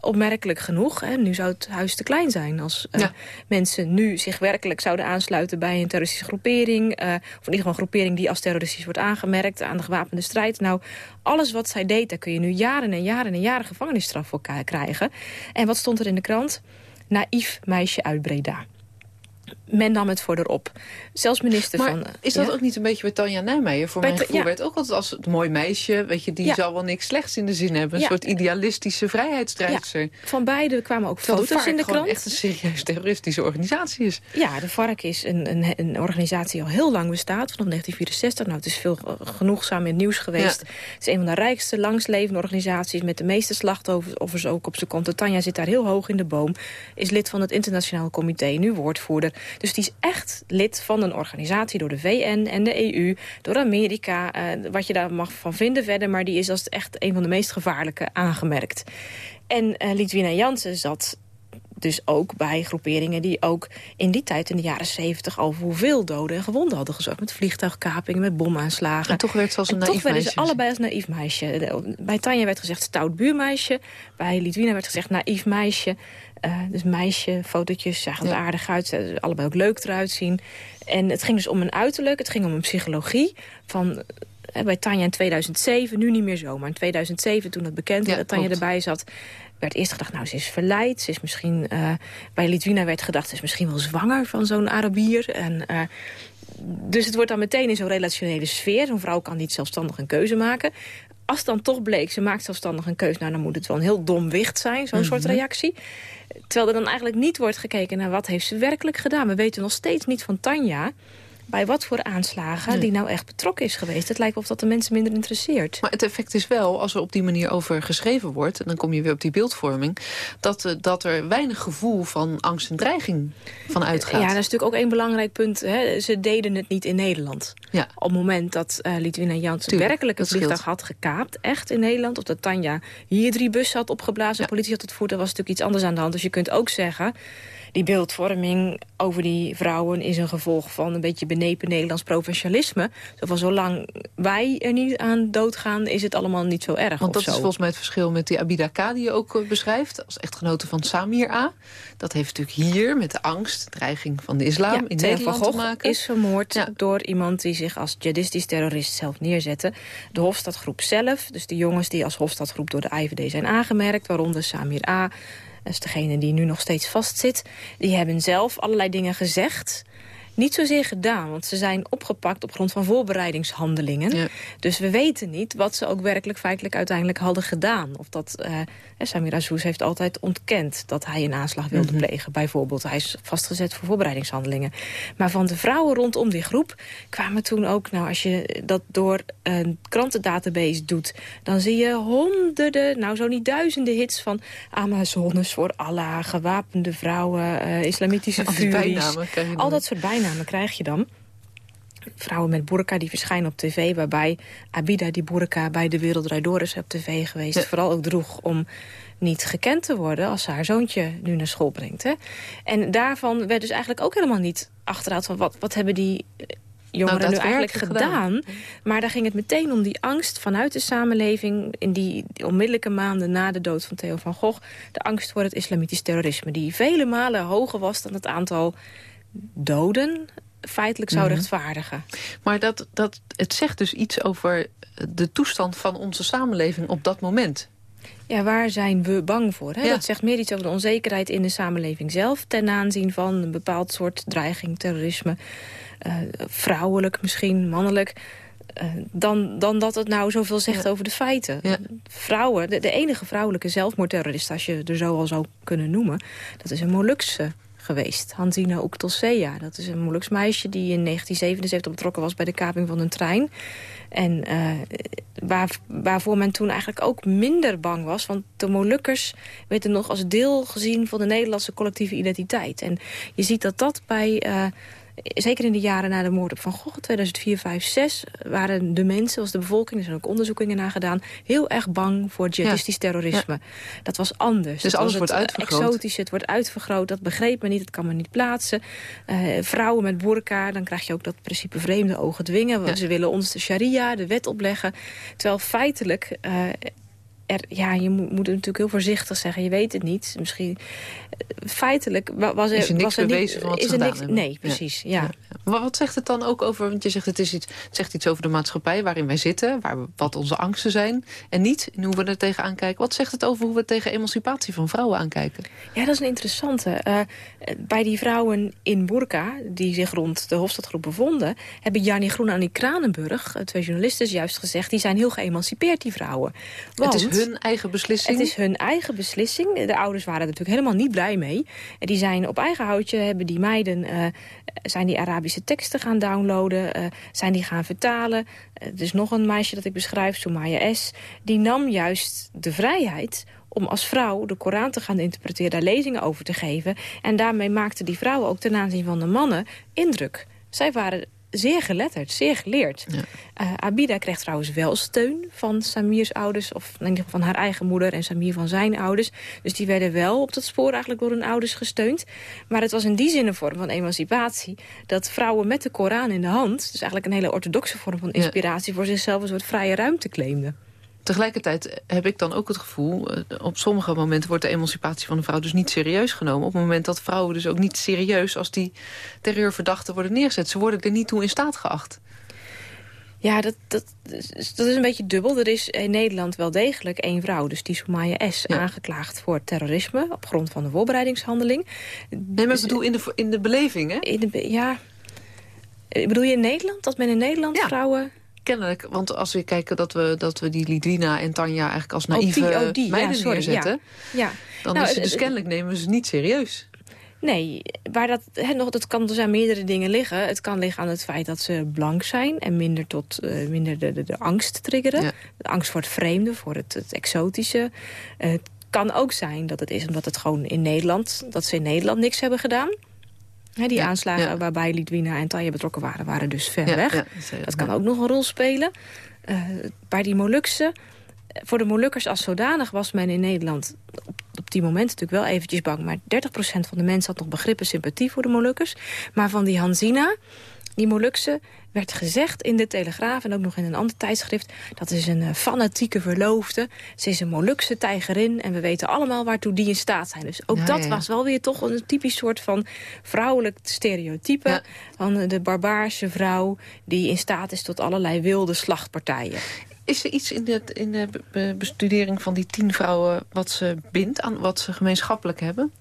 opmerkelijk genoeg, hè, nu zou het huis te klein zijn... als eh, Ja. mensen nu zich werkelijk zouden aansluiten bij een terroristische groepering... eh, of in ieder geval een groepering die als terroristisch wordt aangemerkt... aan de gewapende strijd. Nou, alles wat zij deed, daar kun je nu jaren en jaren en jaren gevangenisstraf voor krijgen. En wat stond er in de krant? Naïef meisje uit Breda. Men nam het voor erop. Zelfs minister Maar van... eh, is dat ja? ook niet een beetje bij Tanja Nijmeijer? Voor Bij mijn gevoel ja. werd ook altijd als het mooi meisje... weet je, die Ja. zal wel niks slechts in de zin hebben. Een soort idealistische vrijheidsstrijdster. Van beide kwamen ook Terwijl foto's de in de krant. echt een serieus terroristische organisatie is. Ja, de VARC is een, een, een organisatie die al heel lang bestaat, vanaf 1964. Nou, het is veel eh, genoegzaam in het nieuws geweest. Het is een van de rijkste, langstlevende organisaties... met de meeste slachtoffers ook op zijn konto. Tanja zit daar heel hoog in de boom. Is lid van het internationaal comité, nu woordvoerder. Dus die is echt lid van een organisatie door de VN en de EU... door Amerika, eh, wat je daar mag van vinden verder... maar die is als echt een van de meest gevaarlijke aangemerkt. En eh Litwina Jansen zat dus ook bij groeperingen die ook in die tijd, in de jaren 70... over hoeveel doden en gewonden hadden gezorgd. Met vliegtuigkapingen, met bomaanslagen. En toch werd ze als een En naïef toch werden ze meisje allebei als naïef meisje. Bij Tanja werd gezegd stout buurmeisje. Bij Lidwina werd gezegd naïef meisje. Eh, dus meisje, fotootjes, zagen er Ja. aardig uit. Ze allebei ook leuk eruit zien. En het ging dus om een uiterlijk, het ging om een psychologie. Van, eh, bij Tanja in 2007, nu niet meer zo. Maar in 2007, toen het bekend werd Ja, dat Tanja klopt. erbij zat... werd eerst gedacht, nou, ze is verleid. Ze is misschien, eh, bij Lidwina werd gedacht, ze is misschien wel zwanger van zo'n Arabier. En, dus het wordt dan meteen in zo'n relationele sfeer. Zo'n vrouw kan niet zelfstandig een keuze maken. Als dan toch bleek, ze maakt zelfstandig een keuze... nou, dan moet het wel een heel dom wicht zijn, zo'n soort Mhm. reactie. Terwijl er dan eigenlijk niet wordt gekeken naar wat heeft ze werkelijk gedaan. We weten nog steeds niet van Tanja bij wat voor aanslagen Nee. die nou echt betrokken is geweest. Het lijkt of dat de mensen minder interesseert. Maar het effect is wel, als er op die manier over geschreven wordt... en dan kom je weer op die beeldvorming... dat, eh, dat er weinig gevoel van angst en dreiging van uitgaat. Ja, dat is natuurlijk ook één belangrijk punt. Hè. Ze deden het niet in Nederland. Ja. Op het moment dat eh Litwina Jansen werkelijk scheelt. vliegtuig had gekaapt, echt in Nederland, of dat Tanja hier drie bussen had opgeblazen, Ja. politie had het voert, dan was natuurlijk iets anders aan de hand. Dus je kunt ook zeggen, die beeldvorming over die vrouwen is een gevolg van een beetje benepen Nederlands provincialisme. Zo van zolang wij er niet aan doodgaan, is het allemaal niet zo erg. Want dat zo. is volgens mij het verschil met die Abida K. die je ook eh, beschrijft... als echtgenote van Samir A. Dat heeft natuurlijk hier met de angst, dreiging van de islam... Ja, in Nederland van te maken. is vermoord Ja. door iemand die zich als jihadistisch terrorist zelf neerzette. De Hofstadgroep zelf, dus de jongens die als Hofstadgroep door de IVD zijn aangemerkt... waaronder Samir A., is degene die nu nog steeds vastzit... die hebben zelf allerlei dingen gezegd... Niet zozeer gedaan, want ze zijn opgepakt op grond van voorbereidingshandelingen. Ja. Dus we weten niet wat ze ook werkelijk feitelijk uiteindelijk hadden gedaan. Of dat eh Samir Azouz heeft altijd ontkend dat hij een aanslag wilde Mhm. plegen. Bijvoorbeeld, hij is vastgezet voor voorbereidingshandelingen. Maar van de vrouwen rondom die groep kwamen toen ook... nou, als je dat door een krantendatabase doet... dan zie je honderden, nou zo niet duizenden hits van... Amazones voor Allah, gewapende vrouwen, eh, islamitische furies. Al dat soort bijnamen krijg je dan. Vrouwen met burka die verschijnen op tv... waarbij Abida die burka bij De Wereld Draait Door is op tv geweest. Ja. Vooral ook droeg om niet gekend te worden... als ze haar zoontje nu naar school brengt. Hè? En daarvan werd dus eigenlijk ook helemaal niet achterhaald... van wat, wat hebben die eh, jongeren Nou, nu eigenlijk gedaan. Maar daar ging het meteen om die angst vanuit de samenleving... in die, die onmiddellijke maanden na de dood van Theo van Gogh... de angst voor het islamitisch terrorisme... die vele malen hoger was dan het aantal doden feitelijk zou Mhm. rechtvaardigen. Maar dat, dat, het zegt dus iets over de toestand van onze samenleving op dat moment. Ja, waar zijn we bang voor? Hè? Ja. Dat zegt meer iets over de onzekerheid in de samenleving zelf... ten aanzien van een bepaald soort dreiging, terrorisme. eh, vrouwelijk misschien, mannelijk... eh, dan, dan dat het nou zoveel zegt Ja. over de feiten. Ja. Vrouwen, de, de enige vrouwelijke zelfmoordterrorist... als je er zo al zou kunnen noemen... dat is een Molukse geweest. Hansina Oektelsea. Dat is een Moluks meisje die in 1977 betrokken was... bij de kaping van een trein. En eh, waar, waarvoor men toen eigenlijk ook minder bang was. Want de Molukkers werden nog als deel gezien van de Nederlandse collectieve identiteit. En je ziet dat dat bij... eh, Zeker in de jaren na de moord op Van Gogh, 2004, 5, 6... waren de mensen, was de bevolking, er zijn ook onderzoekingen naar gedaan... heel erg bang voor jihadistisch terrorisme. Dat was anders. Dus Dat alles wordt het uitvergroot. exotische, het wordt uitvergroot. Dat begreep men niet, dat kan men niet plaatsen. Eh, vrouwen met burka, dan krijg je ook dat principe vreemde ogen dwingen. Want Ja. Ze willen ons de sharia, de wet opleggen. Terwijl feitelijk... eh, er, ja, je moet, moet het natuurlijk heel voorzichtig zeggen. Je weet het niet. Misschien eh, feitelijk wa- was er, Is er niks was er bewezen niet, van wat is ze er gedaan niks, hebben. Nee, precies. Ja. Maar wat zegt het dan ook over, want je zegt het, is iets, het zegt iets over de maatschappij waarin wij zitten, waar we, wat onze angsten zijn. En niet in hoe we er tegenaan kijken. Wat zegt het over hoe we tegen emancipatie van vrouwen aankijken? Ja, dat is een interessante. Eh, bij die vrouwen in Burka, die zich rond de Hofstadgroep bevonden... hebben Jani Groen en Annie Kranenburg, eh, twee journalisten, juist gezegd... die zijn heel geëmancipeerd, die vrouwen. Want het is hun eigen beslissing. Het is hun eigen beslissing. De ouders waren er natuurlijk helemaal niet blij mee. Die zijn op eigen houtje, hebben die meiden... eh, zijn die Arabische teksten gaan downloaden, eh, zijn die gaan vertalen. Er is nog een meisje dat ik beschrijf, Soumaya S. Die nam juist de vrijheid om als vrouw de Koran te gaan interpreteren... daar lezingen over te geven. En daarmee maakten die vrouwen ook ten aanzien van de mannen indruk. Zij waren zeer geletterd, zeer geleerd. Eh, Abida kreeg trouwens wel steun van Samirs ouders... of in ieder geval van haar eigen moeder en Samir van zijn ouders. Dus die werden wel op dat spoor eigenlijk door hun ouders gesteund. Maar het was in die zin een vorm van emancipatie... dat vrouwen met de Koran in de hand... dus eigenlijk een hele orthodoxe vorm van inspiratie... voor zichzelf een soort vrije ruimte claimden. Tegelijkertijd heb ik dan ook het gevoel... eh, op sommige momenten wordt de emancipatie van een vrouw dus niet serieus genomen. Op het moment dat vrouwen dus ook niet serieus... als die terreurverdachten worden neergezet. Ze worden er niet toe in staat geacht. Ja, dat, dat, is- dat is een beetje dubbel. Er is in Nederland wel degelijk één vrouw, dus die Soumaya S... aangeklaagd voor terrorisme op grond van de voorbereidingshandeling. Nee, maar ik bedoel in de, in de beleving, hè? In de, ja. Eh, Bedoel je in Nederland? Dat men in Nederland vrouwen... Kennelijk, want als we kijken dat we, dat we die Lidwina en Tanja eigenlijk als Oh, naïeve die, oh, die, ja, meiden sorry, neerzetten... Ja. ja. dan Nou, is het dus kennelijk nemen ze niet serieus. Nee, waar dat, hè, nog, dat kan dus aan meerdere dingen liggen. Het kan liggen aan het feit dat ze blank zijn... en minder, tot, eh, minder de, de, de angst triggeren. De angst voor het vreemde, voor het, het exotische. Eh, het kan ook zijn dat het is omdat het gewoon in Nederland... dat ze in Nederland niks hebben gedaan. Die aanslagen waarbij Lidwina en Tanja betrokken waren... waren dus ver Ja, weg. dat kan ook nog een rol spelen. Eh, bij die Molukse... Voor de Molukkers als zodanig was men in Nederland op, op die moment natuurlijk wel eventjes bang. Maar 30% van de mensen had nog begrip en sympathie voor de Molukkers. Maar van die Hanzina, die Molukse, werd gezegd in de Telegraaf... en ook nog in een ander tijdschrift... dat is een eh, fanatieke verloofde. Ze is een Molukse tijgerin en we weten allemaal waartoe die in staat zijn. Dus ook Ja, dat ja. was wel weer toch een typisch soort van vrouwelijk stereotype... van de barbaarse vrouw die in staat is tot allerlei wilde slachtpartijen. Is er iets in de, in de be- be- bestudering van die tien vrouwen... wat ze bindt aan wat ze gemeenschappelijk hebben?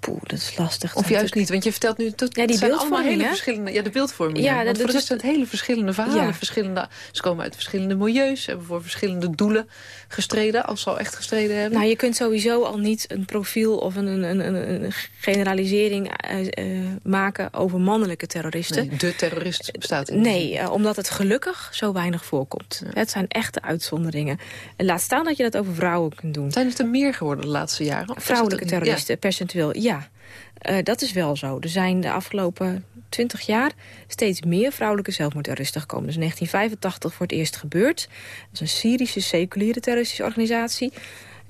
Poeh, dat is lastig. Of juist niet, want je vertelt nu... Dat Ja, die zijn allemaal hele verschillende... Ja, de beeldvorming. Ja, dat- voor dat zijn het hele verschillende verhalen. Ja. Verschillende, ze komen uit verschillende milieus. Hebben voor verschillende doelen gestreden. Als ze al echt gestreden hebben. Nou, je kunt sowieso al niet een profiel of een, een, een, een generalisering eh, eh, maken over mannelijke terroristen. Nee, de terrorist bestaat niet. Nee, eh, omdat het gelukkig zo weinig voorkomt. Het zijn echte uitzonderingen. En laat staan dat je dat over vrouwen kunt doen. Zijn het er meer geworden de laatste jaren? Vrouwelijke terroristen, percentueel, ja. Eh, dat is wel zo. Er zijn de afgelopen 20 jaar steeds meer vrouwelijke zelfmoordterroristen gekomen. Dus in 1985 voor het eerst gebeurd. Dat is een Syrische seculiere terroristische organisatie.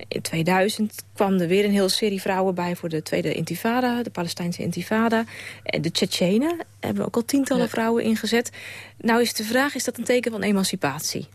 In 2000 kwam er weer een hele serie vrouwen bij voor de tweede intifada, de Palestijnse intifada. En de Tsjetsjenen hebben ook al tientallen vrouwen ingezet. Nou is de vraag, is dat een teken van emancipatie?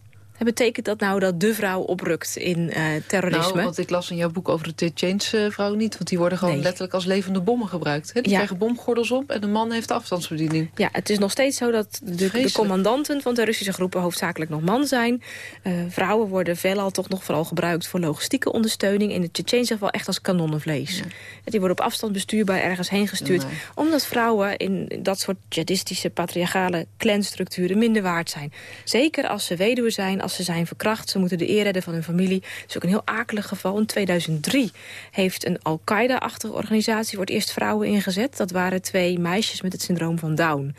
En betekent dat nou dat de vrouw oprukt in eh, terrorisme? Nou, want ik las in jouw boek over de Change vrouwen niet. Want die worden gewoon Nee. letterlijk als levende bommen gebruikt. Hè? Die Ja. krijgen bomgordels op en de man heeft afstandsbediening. Ja, het is nog steeds zo dat de, de commandanten van terroristische groepen hoofdzakelijk nog man zijn. Eh, vrouwen worden veelal toch nog vooral gebruikt voor logistieke ondersteuning. In het Tsjetsjeense geval echt als kanonnenvlees. Die worden op afstand bestuurbaar ergens heen gestuurd. Nee. Omdat vrouwen in dat soort jihadistische, patriarchale clanstructuren minder waard zijn. Zeker als ze weduwe zijn, als ze zijn verkracht. Ze moeten de eer redden van hun familie. Dat is ook een heel akelig geval. In 2003 heeft een Al-Qaeda-achtige organisatie voor het eerst vrouwen ingezet. Dat waren twee meisjes met het syndroom van Down.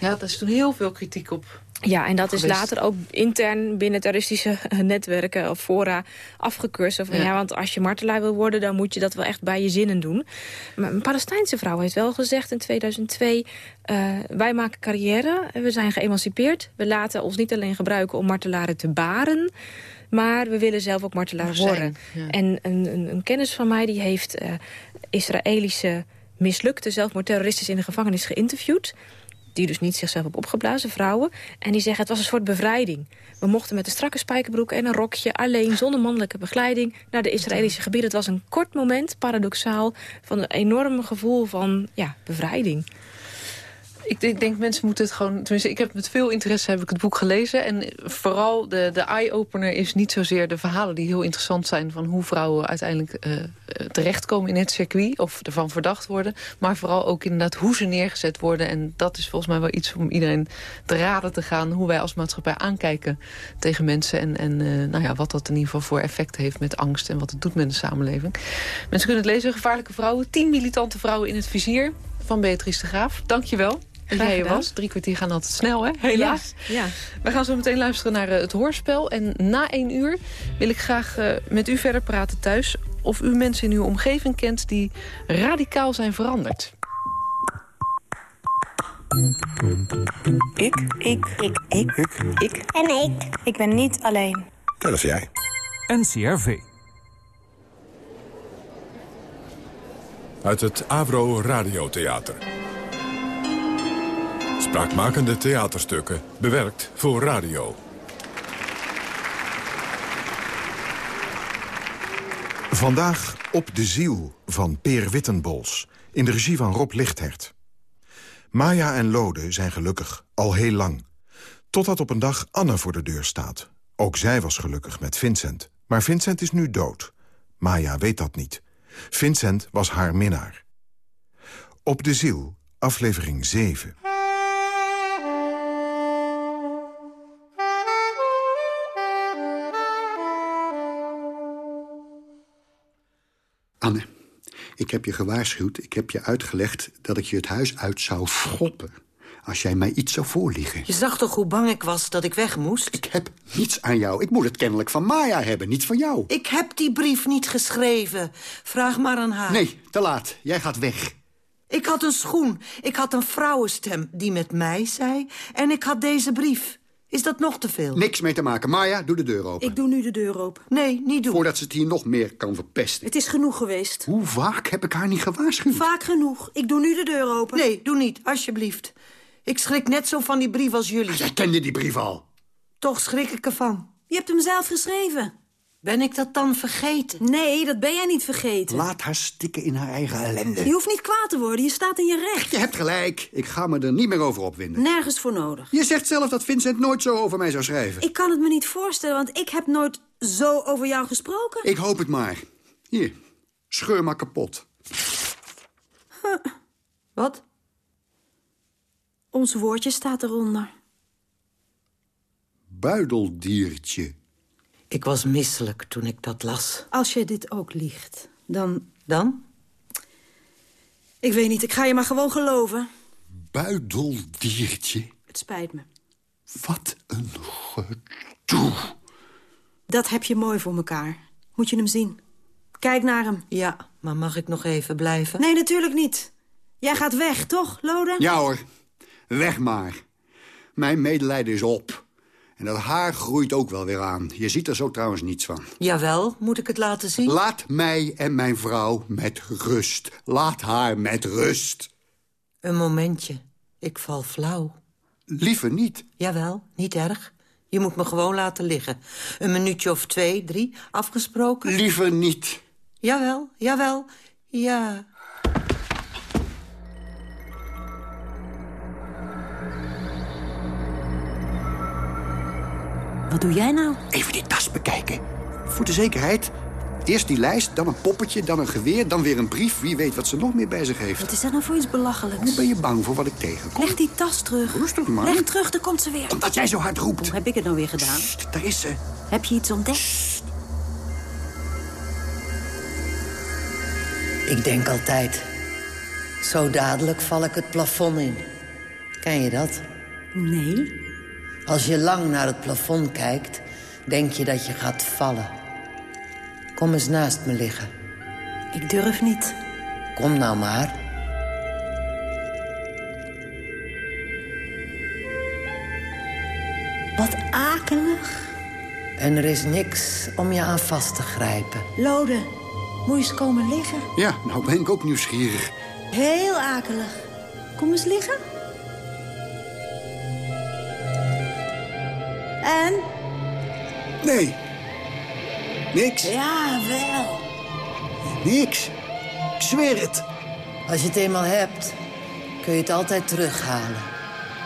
Ja, daar is toen heel veel kritiek op. Ja, en dat is geweest. later ook intern binnen terroristische netwerken of fora afgekeurd. Van, ja. Ja. want als je martelaar wil worden, dan moet je dat wel echt bij je zinnen doen. Maar een Palestijnse vrouw heeft wel gezegd in 2002... eh, wij maken carrière, we zijn geëmancipeerd. We laten ons niet alleen gebruiken om martelaren te baren... maar we willen zelf ook martelaar worden. ja. En een, een, een kennis van mij die heeft eh, Israëlische mislukte zelfmoordterroristen in de gevangenis geïnterviewd die dus niet zichzelf op opgeblazen vrouwen. En die zeggen het was een soort bevrijding. We mochten met een strakke spijkerbroek en een rokje... alleen zonder mannelijke begeleiding naar de Israëlische gebieden. Het was een kort moment, paradoxaal... van een enorm gevoel van ja, bevrijding. Ik denk, denk mensen moeten het gewoon... Tenminste, ik heb met veel interesse heb ik het boek gelezen. En vooral de, de eye-opener is niet zozeer de verhalen die heel interessant zijn... van hoe vrouwen uiteindelijk eh, eh, terechtkomen in het circuit... of ervan verdacht worden. Maar vooral ook inderdaad hoe ze neergezet worden. En dat is volgens mij wel iets om iedereen te raden te gaan... hoe wij als maatschappij aankijken tegen mensen. En, en eh, nou ja, wat dat in ieder geval voor effect heeft met angst... en wat het doet met de samenleving. Mensen kunnen het lezen. Gevaarlijke vrouwen. Tien militante vrouwen in het vizier van Beatrice de Graaf. Dank je wel. Dat Graag jij er was. Drie kwartier gaan altijd snel, hè? Helaas. Ja, ja. We gaan zo meteen luisteren naar eh, het hoorspel. En na één uur wil ik graag eh, met u verder praten thuis... of u mensen in uw omgeving kent die radicaal zijn veranderd. Ik. Ik. Ik. Ik. Ik. En ik. Ik ben niet alleen. Dat is jij. NCRV. Uit het Avro Radiotheater. Spraakmakende theaterstukken, bewerkt voor radio. Vandaag Op de Ziel van Peer Wittenbols, in de regie van Rob Lichthert. Maya en Lode zijn gelukkig, al heel lang. Totdat op een dag Anne voor de deur staat. Ook zij was gelukkig met Vincent. Maar Vincent is nu dood. Maya weet dat niet. Vincent was haar minnaar. Op de Ziel, aflevering 7. Anne, ik heb je gewaarschuwd, ik heb je uitgelegd... dat ik je het huis uit zou schoppen als jij mij iets zou voorliegen. Je zag toch hoe bang ik was dat ik weg moest? Ik heb niets aan jou. Ik moet het kennelijk van Maya hebben, niet van jou. Ik heb die brief niet geschreven. Vraag maar aan haar. Nee, te laat. Jij gaat weg. Ik had een schoen. Ik had een vrouwenstem die met mij zei. En ik had deze brief. Is dat nog te veel? Niks mee te maken. Maya, doe de deur open. Ik doe nu de deur open. Nee, niet doen. Voordat ze het hier nog meer kan verpesten. Het is genoeg geweest. Hoe vaak heb ik haar niet gewaarschuwd? Vaak genoeg. Ik doe nu de deur open. Nee, doe niet, alsjeblieft. Ik schrik net zo van die brief als jullie. Jij kende die brief al. Toch schrik ik ervan. Je hebt hem zelf geschreven. Ben ik dat dan vergeten? Nee, dat ben jij niet vergeten. Laat haar stikken in haar eigen ellende. Je hoeft niet kwaad te worden, je staat in je recht. Je hebt gelijk. Ik ga me er niet meer over opwinden. Nergens voor nodig. Je zegt zelf dat Vincent nooit zo over mij zou schrijven. Ik kan het me niet voorstellen, want ik heb nooit zo over jou gesproken. Ik hoop het maar. Hier, scheur maar kapot. Huh. Wat? Ons woordje staat eronder. Buideldiertje. Ik was misselijk toen ik dat las. Als je dit ook liegt, dan... Dan? Ik weet niet, ik ga je maar gewoon geloven. Buideldiertje? Het spijt me. Wat een gedoe. Dat heb je mooi voor elkaar. Moet je hem zien. Kijk naar hem. Ja, maar mag ik nog even blijven? Nee, natuurlijk niet. Jij gaat weg, toch, Lode? Ja hoor, weg maar. Mijn medelijden is op. En dat haar groeit ook wel weer aan. Je ziet er zo trouwens niets van. Jawel, moet ik het laten zien? Laat mij en mijn vrouw met rust. Laat haar met rust. Een momentje. Ik val flauw. Liever niet. Jawel, niet erg. Je moet me gewoon laten liggen. Een minuutje of twee, drie, afgesproken? Liever niet. Jawel, jawel, ja. Wat doe jij nou? Even die tas bekijken. Voor de zekerheid. Eerst die lijst, dan een poppetje, dan een geweer, dan weer een brief. Wie weet wat ze nog meer bij zich heeft. Wat is dat nou voor iets belachelijks? Hoe ben je bang voor wat ik tegenkom? Leg die tas terug. Rustig maar. Leg terug, dan komt ze weer. Omdat jij zo hard roept. Hoe heb ik het nou weer gedaan? Sst, daar is ze. Heb je iets ontdekt? Sst. Ik denk altijd... Zo dadelijk val ik het plafond in. Ken je dat? Nee. Als je lang naar het plafond kijkt, denk je dat je gaat vallen. Kom eens naast me liggen. Ik durf niet. Kom nou maar. Wat akelig. En er is niks om je aan vast te grijpen. Lode, moet je eens komen liggen? Ja, nou ben ik ook nieuwsgierig. Heel akelig. Kom eens liggen. En? Nee. Niks. Ja, wel. Niks. Ik zweer het. Als je het eenmaal hebt, kun je het altijd terughalen.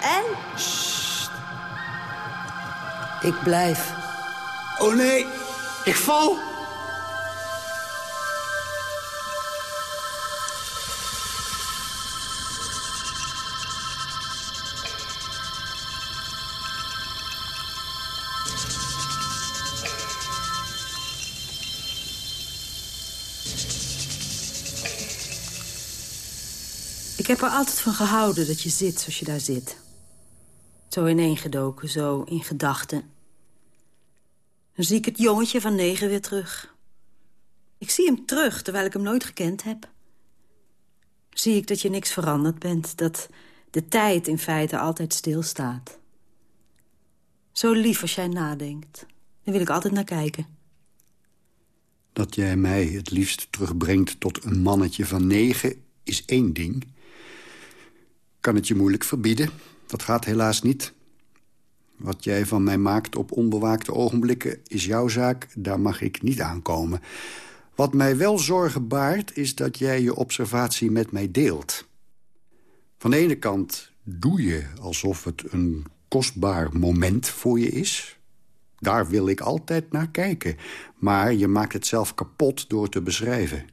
En? Sst. Ik blijf. Oh nee, ik val. Heb er altijd van gehouden dat je zit zoals je daar zit. Zo ineengedoken, zo in gedachten. Dan zie ik het jongetje van negen weer terug. Ik zie hem terug, terwijl ik hem nooit gekend heb. Zie ik dat je niks veranderd bent, dat De tijd in feite altijd stilstaat. Zo lief als jij nadenkt. Daar wil ik altijd naar kijken. Dat jij mij het liefst terugbrengt tot een mannetje van negen is één ding. Kan het je moeilijk verbieden. Dat gaat helaas niet. Wat jij van mij maakt op onbewaakte ogenblikken is jouw zaak. Daar mag ik niet aankomen. Wat mij wel zorgen baart is dat jij je observatie met mij deelt. Van de ene kant doe je alsof het een kostbaar moment voor je is. Daar wil ik altijd naar kijken. Maar je maakt het zelf kapot door te beschrijven.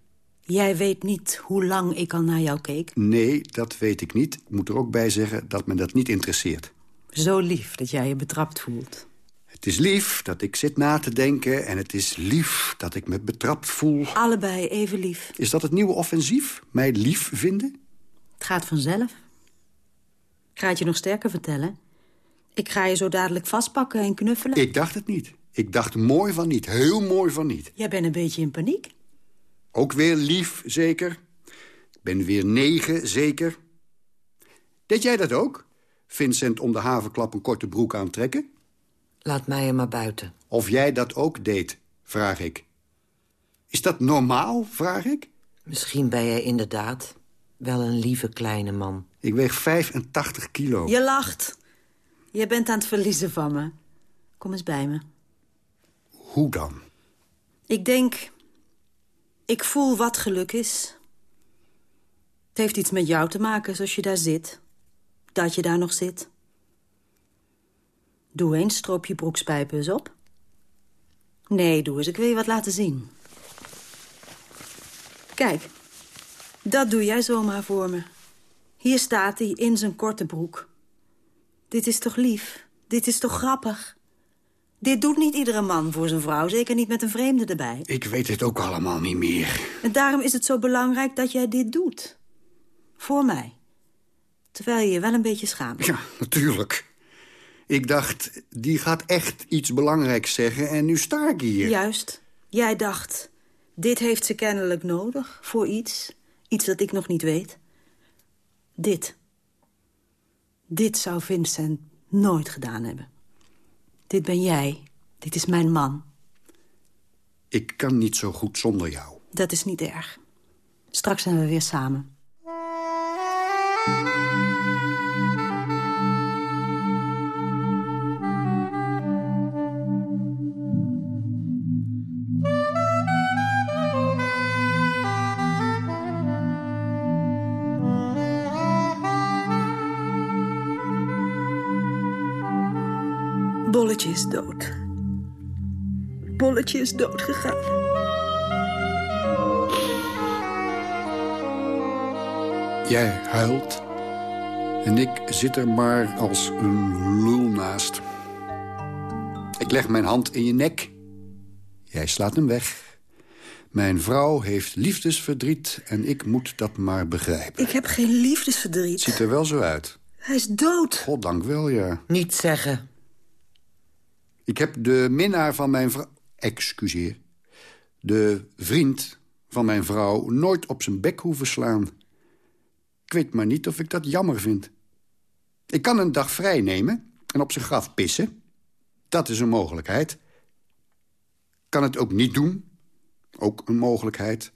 Jij weet niet hoe lang ik al naar jou keek. Nee, dat weet ik niet. Ik moet er ook bij zeggen dat me dat niet interesseert. Zo lief dat jij je betrapt voelt. Het is lief dat ik zit na te denken... en het is lief dat ik me betrapt voel. Allebei even lief. Is dat het nieuwe offensief? Mij lief vinden? Het gaat vanzelf. Ik ga het je nog sterker vertellen. Ik ga je zo dadelijk vastpakken en knuffelen. Ik dacht het niet. Ik dacht mooi van niet. Heel mooi van niet. Jij bent een beetje in paniek. Ook weer lief, zeker. Ik ben weer negen, zeker. Deed jij dat ook? Vincent om de havenklap een korte broek aantrekken? Laat mij er maar buiten. Of jij dat ook deed, vraag ik. Is dat normaal, vraag ik? Misschien ben jij inderdaad wel een lieve kleine man. Ik weeg 85 kilo. Je lacht. Je bent aan het verliezen van me. Kom eens bij me. Hoe dan? Ik denk... Ik voel wat geluk is. Het heeft iets met jou te maken, zoals je daar zit. Dat je daar nog zit. Doe eens, stroop je broekspijpen eens op. Nee, doe eens, ik wil je wat laten zien. Kijk, dat doe jij zomaar voor me. Hier staat hij in zijn korte broek. Dit is toch lief? Dit is toch grappig? Dit doet niet iedere man voor zijn vrouw, zeker niet met een vreemde erbij. Ik weet het ook allemaal niet meer. En daarom is het zo belangrijk dat jij dit doet. Voor mij. Terwijl je je wel een beetje schaamt. Ja, natuurlijk. Ik dacht, die gaat echt iets belangrijks zeggen en nu sta ik hier. Juist. Jij dacht, dit heeft ze kennelijk nodig voor iets. Iets dat ik nog niet weet. Dit. Dit zou Vincent nooit gedaan hebben. Dit ben jij. Dit is mijn man. Ik kan niet zo goed zonder jou. Dat is niet erg. Straks zijn we weer samen. Is dood. Bolletje is dood gegaan. Jij huilt en ik zit er maar als een lul naast. Ik leg mijn hand in je nek. Jij slaat hem weg. Mijn vrouw heeft liefdesverdriet en ik moet dat maar begrijpen. Ik heb geen liefdesverdriet. Ziet er wel zo uit. Hij is dood. Goddank wel, ja. Niet zeggen. Ik heb de minnaar van mijn vrouw... Excuseer. De vriend van mijn vrouw nooit op zijn bek hoeven slaan. Ik weet maar niet of ik dat jammer vind. Ik kan een dag vrij nemen en op zijn graf pissen. Dat is een mogelijkheid. Kan het ook niet doen. Ook een mogelijkheid.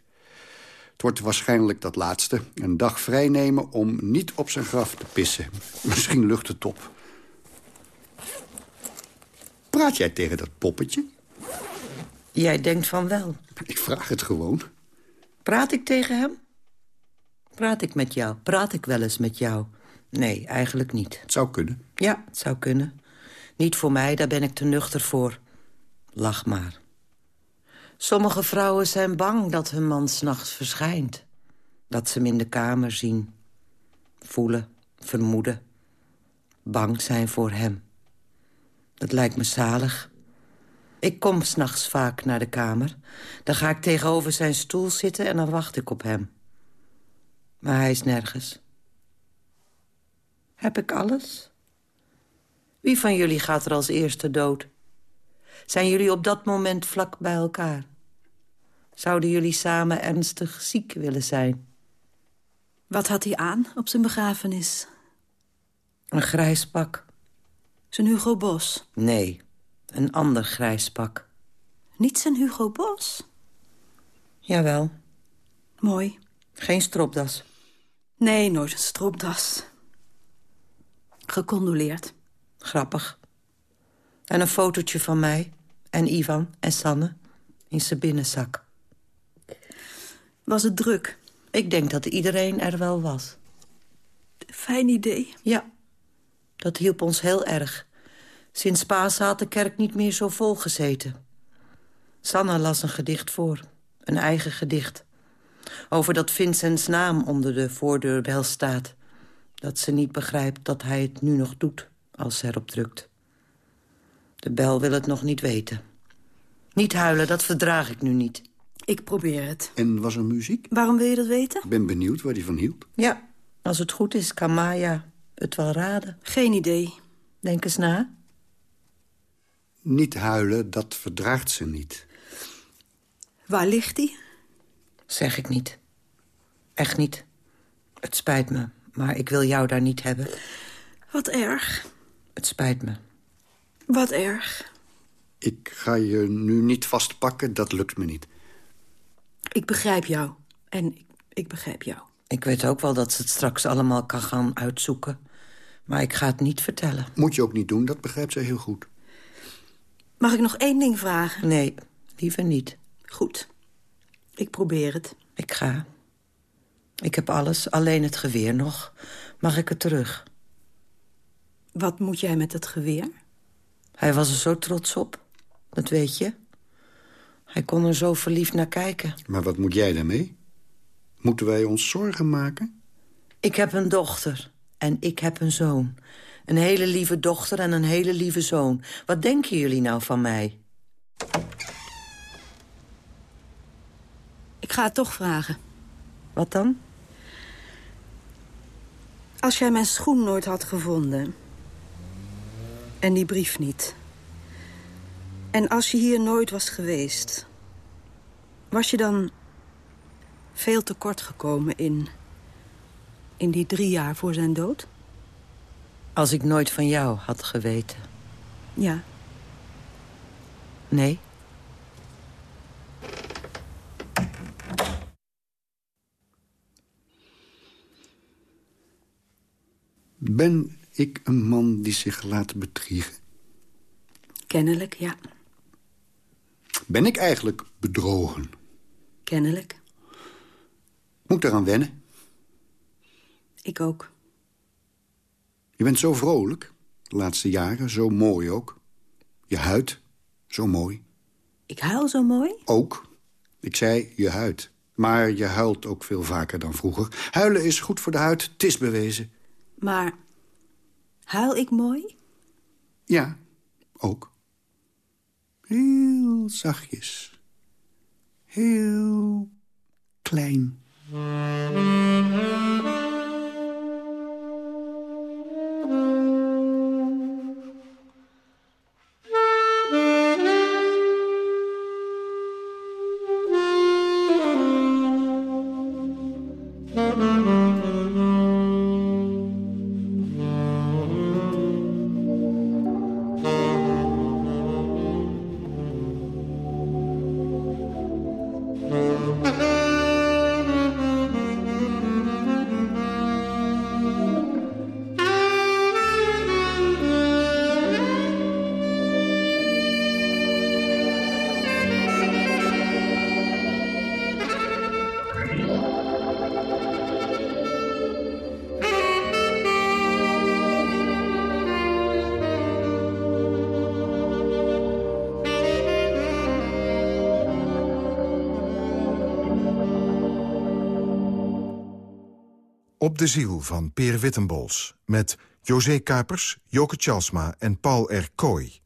Het wordt waarschijnlijk dat laatste. Een dag vrij nemen om niet op zijn graf te pissen. Misschien lucht het op. Praat jij tegen dat poppetje? Jij denkt van wel. Ik vraag het gewoon. Praat ik tegen hem? Praat ik met jou? Praat ik wel eens met jou? Nee, eigenlijk niet. Het zou kunnen. Ja, het zou kunnen. Niet voor mij, daar ben ik te nuchter voor. Lach maar. Sommige vrouwen zijn bang dat hun man s'nachts verschijnt. Dat ze hem in de kamer zien. Voelen, vermoeden. Bang zijn voor hem. Dat lijkt me zalig. Ik kom s'nachts vaak naar de kamer. Dan ga ik tegenover zijn stoel zitten en dan wacht ik op hem. Maar hij is nergens. Heb ik alles? Wie van jullie gaat er als eerste dood? Zijn jullie op dat moment vlak bij elkaar? Zouden jullie samen ernstig ziek willen zijn? Wat had hij aan op zijn begrafenis? Een grijs pak. Zijn Hugo Bos? Nee, een ander grijs pak. Niet zijn Hugo Bos? Jawel. Mooi. Geen stropdas. Nee, nooit een stropdas. Gecondoleerd. Grappig. En een fotootje van mij en Ivan en Sanne in zijn binnenzak. Was het druk? Ik denk dat iedereen er wel was. Fijn idee. Ja, dat hielp ons heel erg. Sinds Pasen had de kerk niet meer zo vol gezeten. Sanne las een gedicht voor, een eigen gedicht. Over dat Vincents naam onder de voordeurbel staat. Dat ze niet begrijpt dat hij het nu nog doet als ze erop drukt. De bel wil het nog niet weten. Niet huilen, dat verdraag ik nu niet. Ik probeer het. En was er muziek? Waarom wil je dat weten? Ik ben benieuwd waar hij van hield. Ja, als het goed is, kan Maya het wel raden. Geen idee. Denk eens na. Niet huilen, dat verdraagt ze niet. Waar ligt hij? Zeg ik niet. Echt niet. Het spijt me, maar ik wil jou daar niet hebben. Wat erg. Het spijt me. Wat erg. Ik ga je nu niet vastpakken, dat lukt me niet. Ik begrijp jou. En ik, ik begrijp jou. Ik weet ook wel dat ze het straks allemaal kan gaan uitzoeken. Maar ik ga het niet vertellen. Moet je ook niet doen, dat begrijpt zij heel goed. Mag ik nog één ding vragen? Nee, liever niet. Goed. Ik probeer het. Ik ga. Ik heb alles, alleen het geweer nog. Mag ik het terug? Wat moet jij met het geweer? Hij was er zo trots op. Dat weet je. Hij kon er zo verliefd naar kijken. Maar wat moet jij daarmee? Moeten wij ons zorgen maken? Ik heb een dochter en ik heb een zoon. Een hele lieve dochter en een hele lieve zoon. Wat denken jullie nou van mij? Ik ga het toch vragen. Wat dan? Als jij mijn schoen nooit had gevonden... en die brief niet... en als je hier nooit was geweest... was je dan veel te kort gekomen in... in die drie jaar voor zijn dood? Als ik nooit van jou had geweten. Ja. Nee? Ben ik een man die zich laat bedriegen? Kennelijk, ja. Ben ik eigenlijk bedrogen? Kennelijk. Moet eraan wennen. Ik ook. Je bent zo vrolijk, de laatste jaren, zo mooi ook. Je huid, zo mooi. Ik huil zo mooi? Ook. Ik zei je huid. Maar je huilt ook veel vaker dan vroeger. Huilen is goed voor de huid, het is bewezen. Maar huil ik mooi? Ja, ook. Heel zachtjes. Heel klein. De ziel van Peer Wittenbols. Met José Kuipers, Joke Tjalsma en Paul R. Kooi.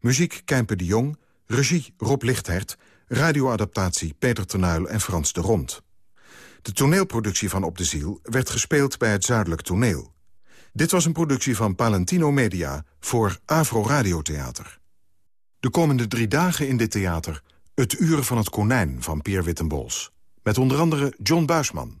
Muziek Kempe de Jong, regie Rob Lichthert... radioadaptatie Peter Tenuil en Frans de Rond. De toneelproductie van Op de Ziel werd gespeeld bij het Zuidelijk Toneel. Dit was een productie van Palentino Media voor Avro Radiotheater. De komende drie dagen in dit theater... Het Uur van het Konijn van Peer Wittenbols. Met onder andere John Buisman.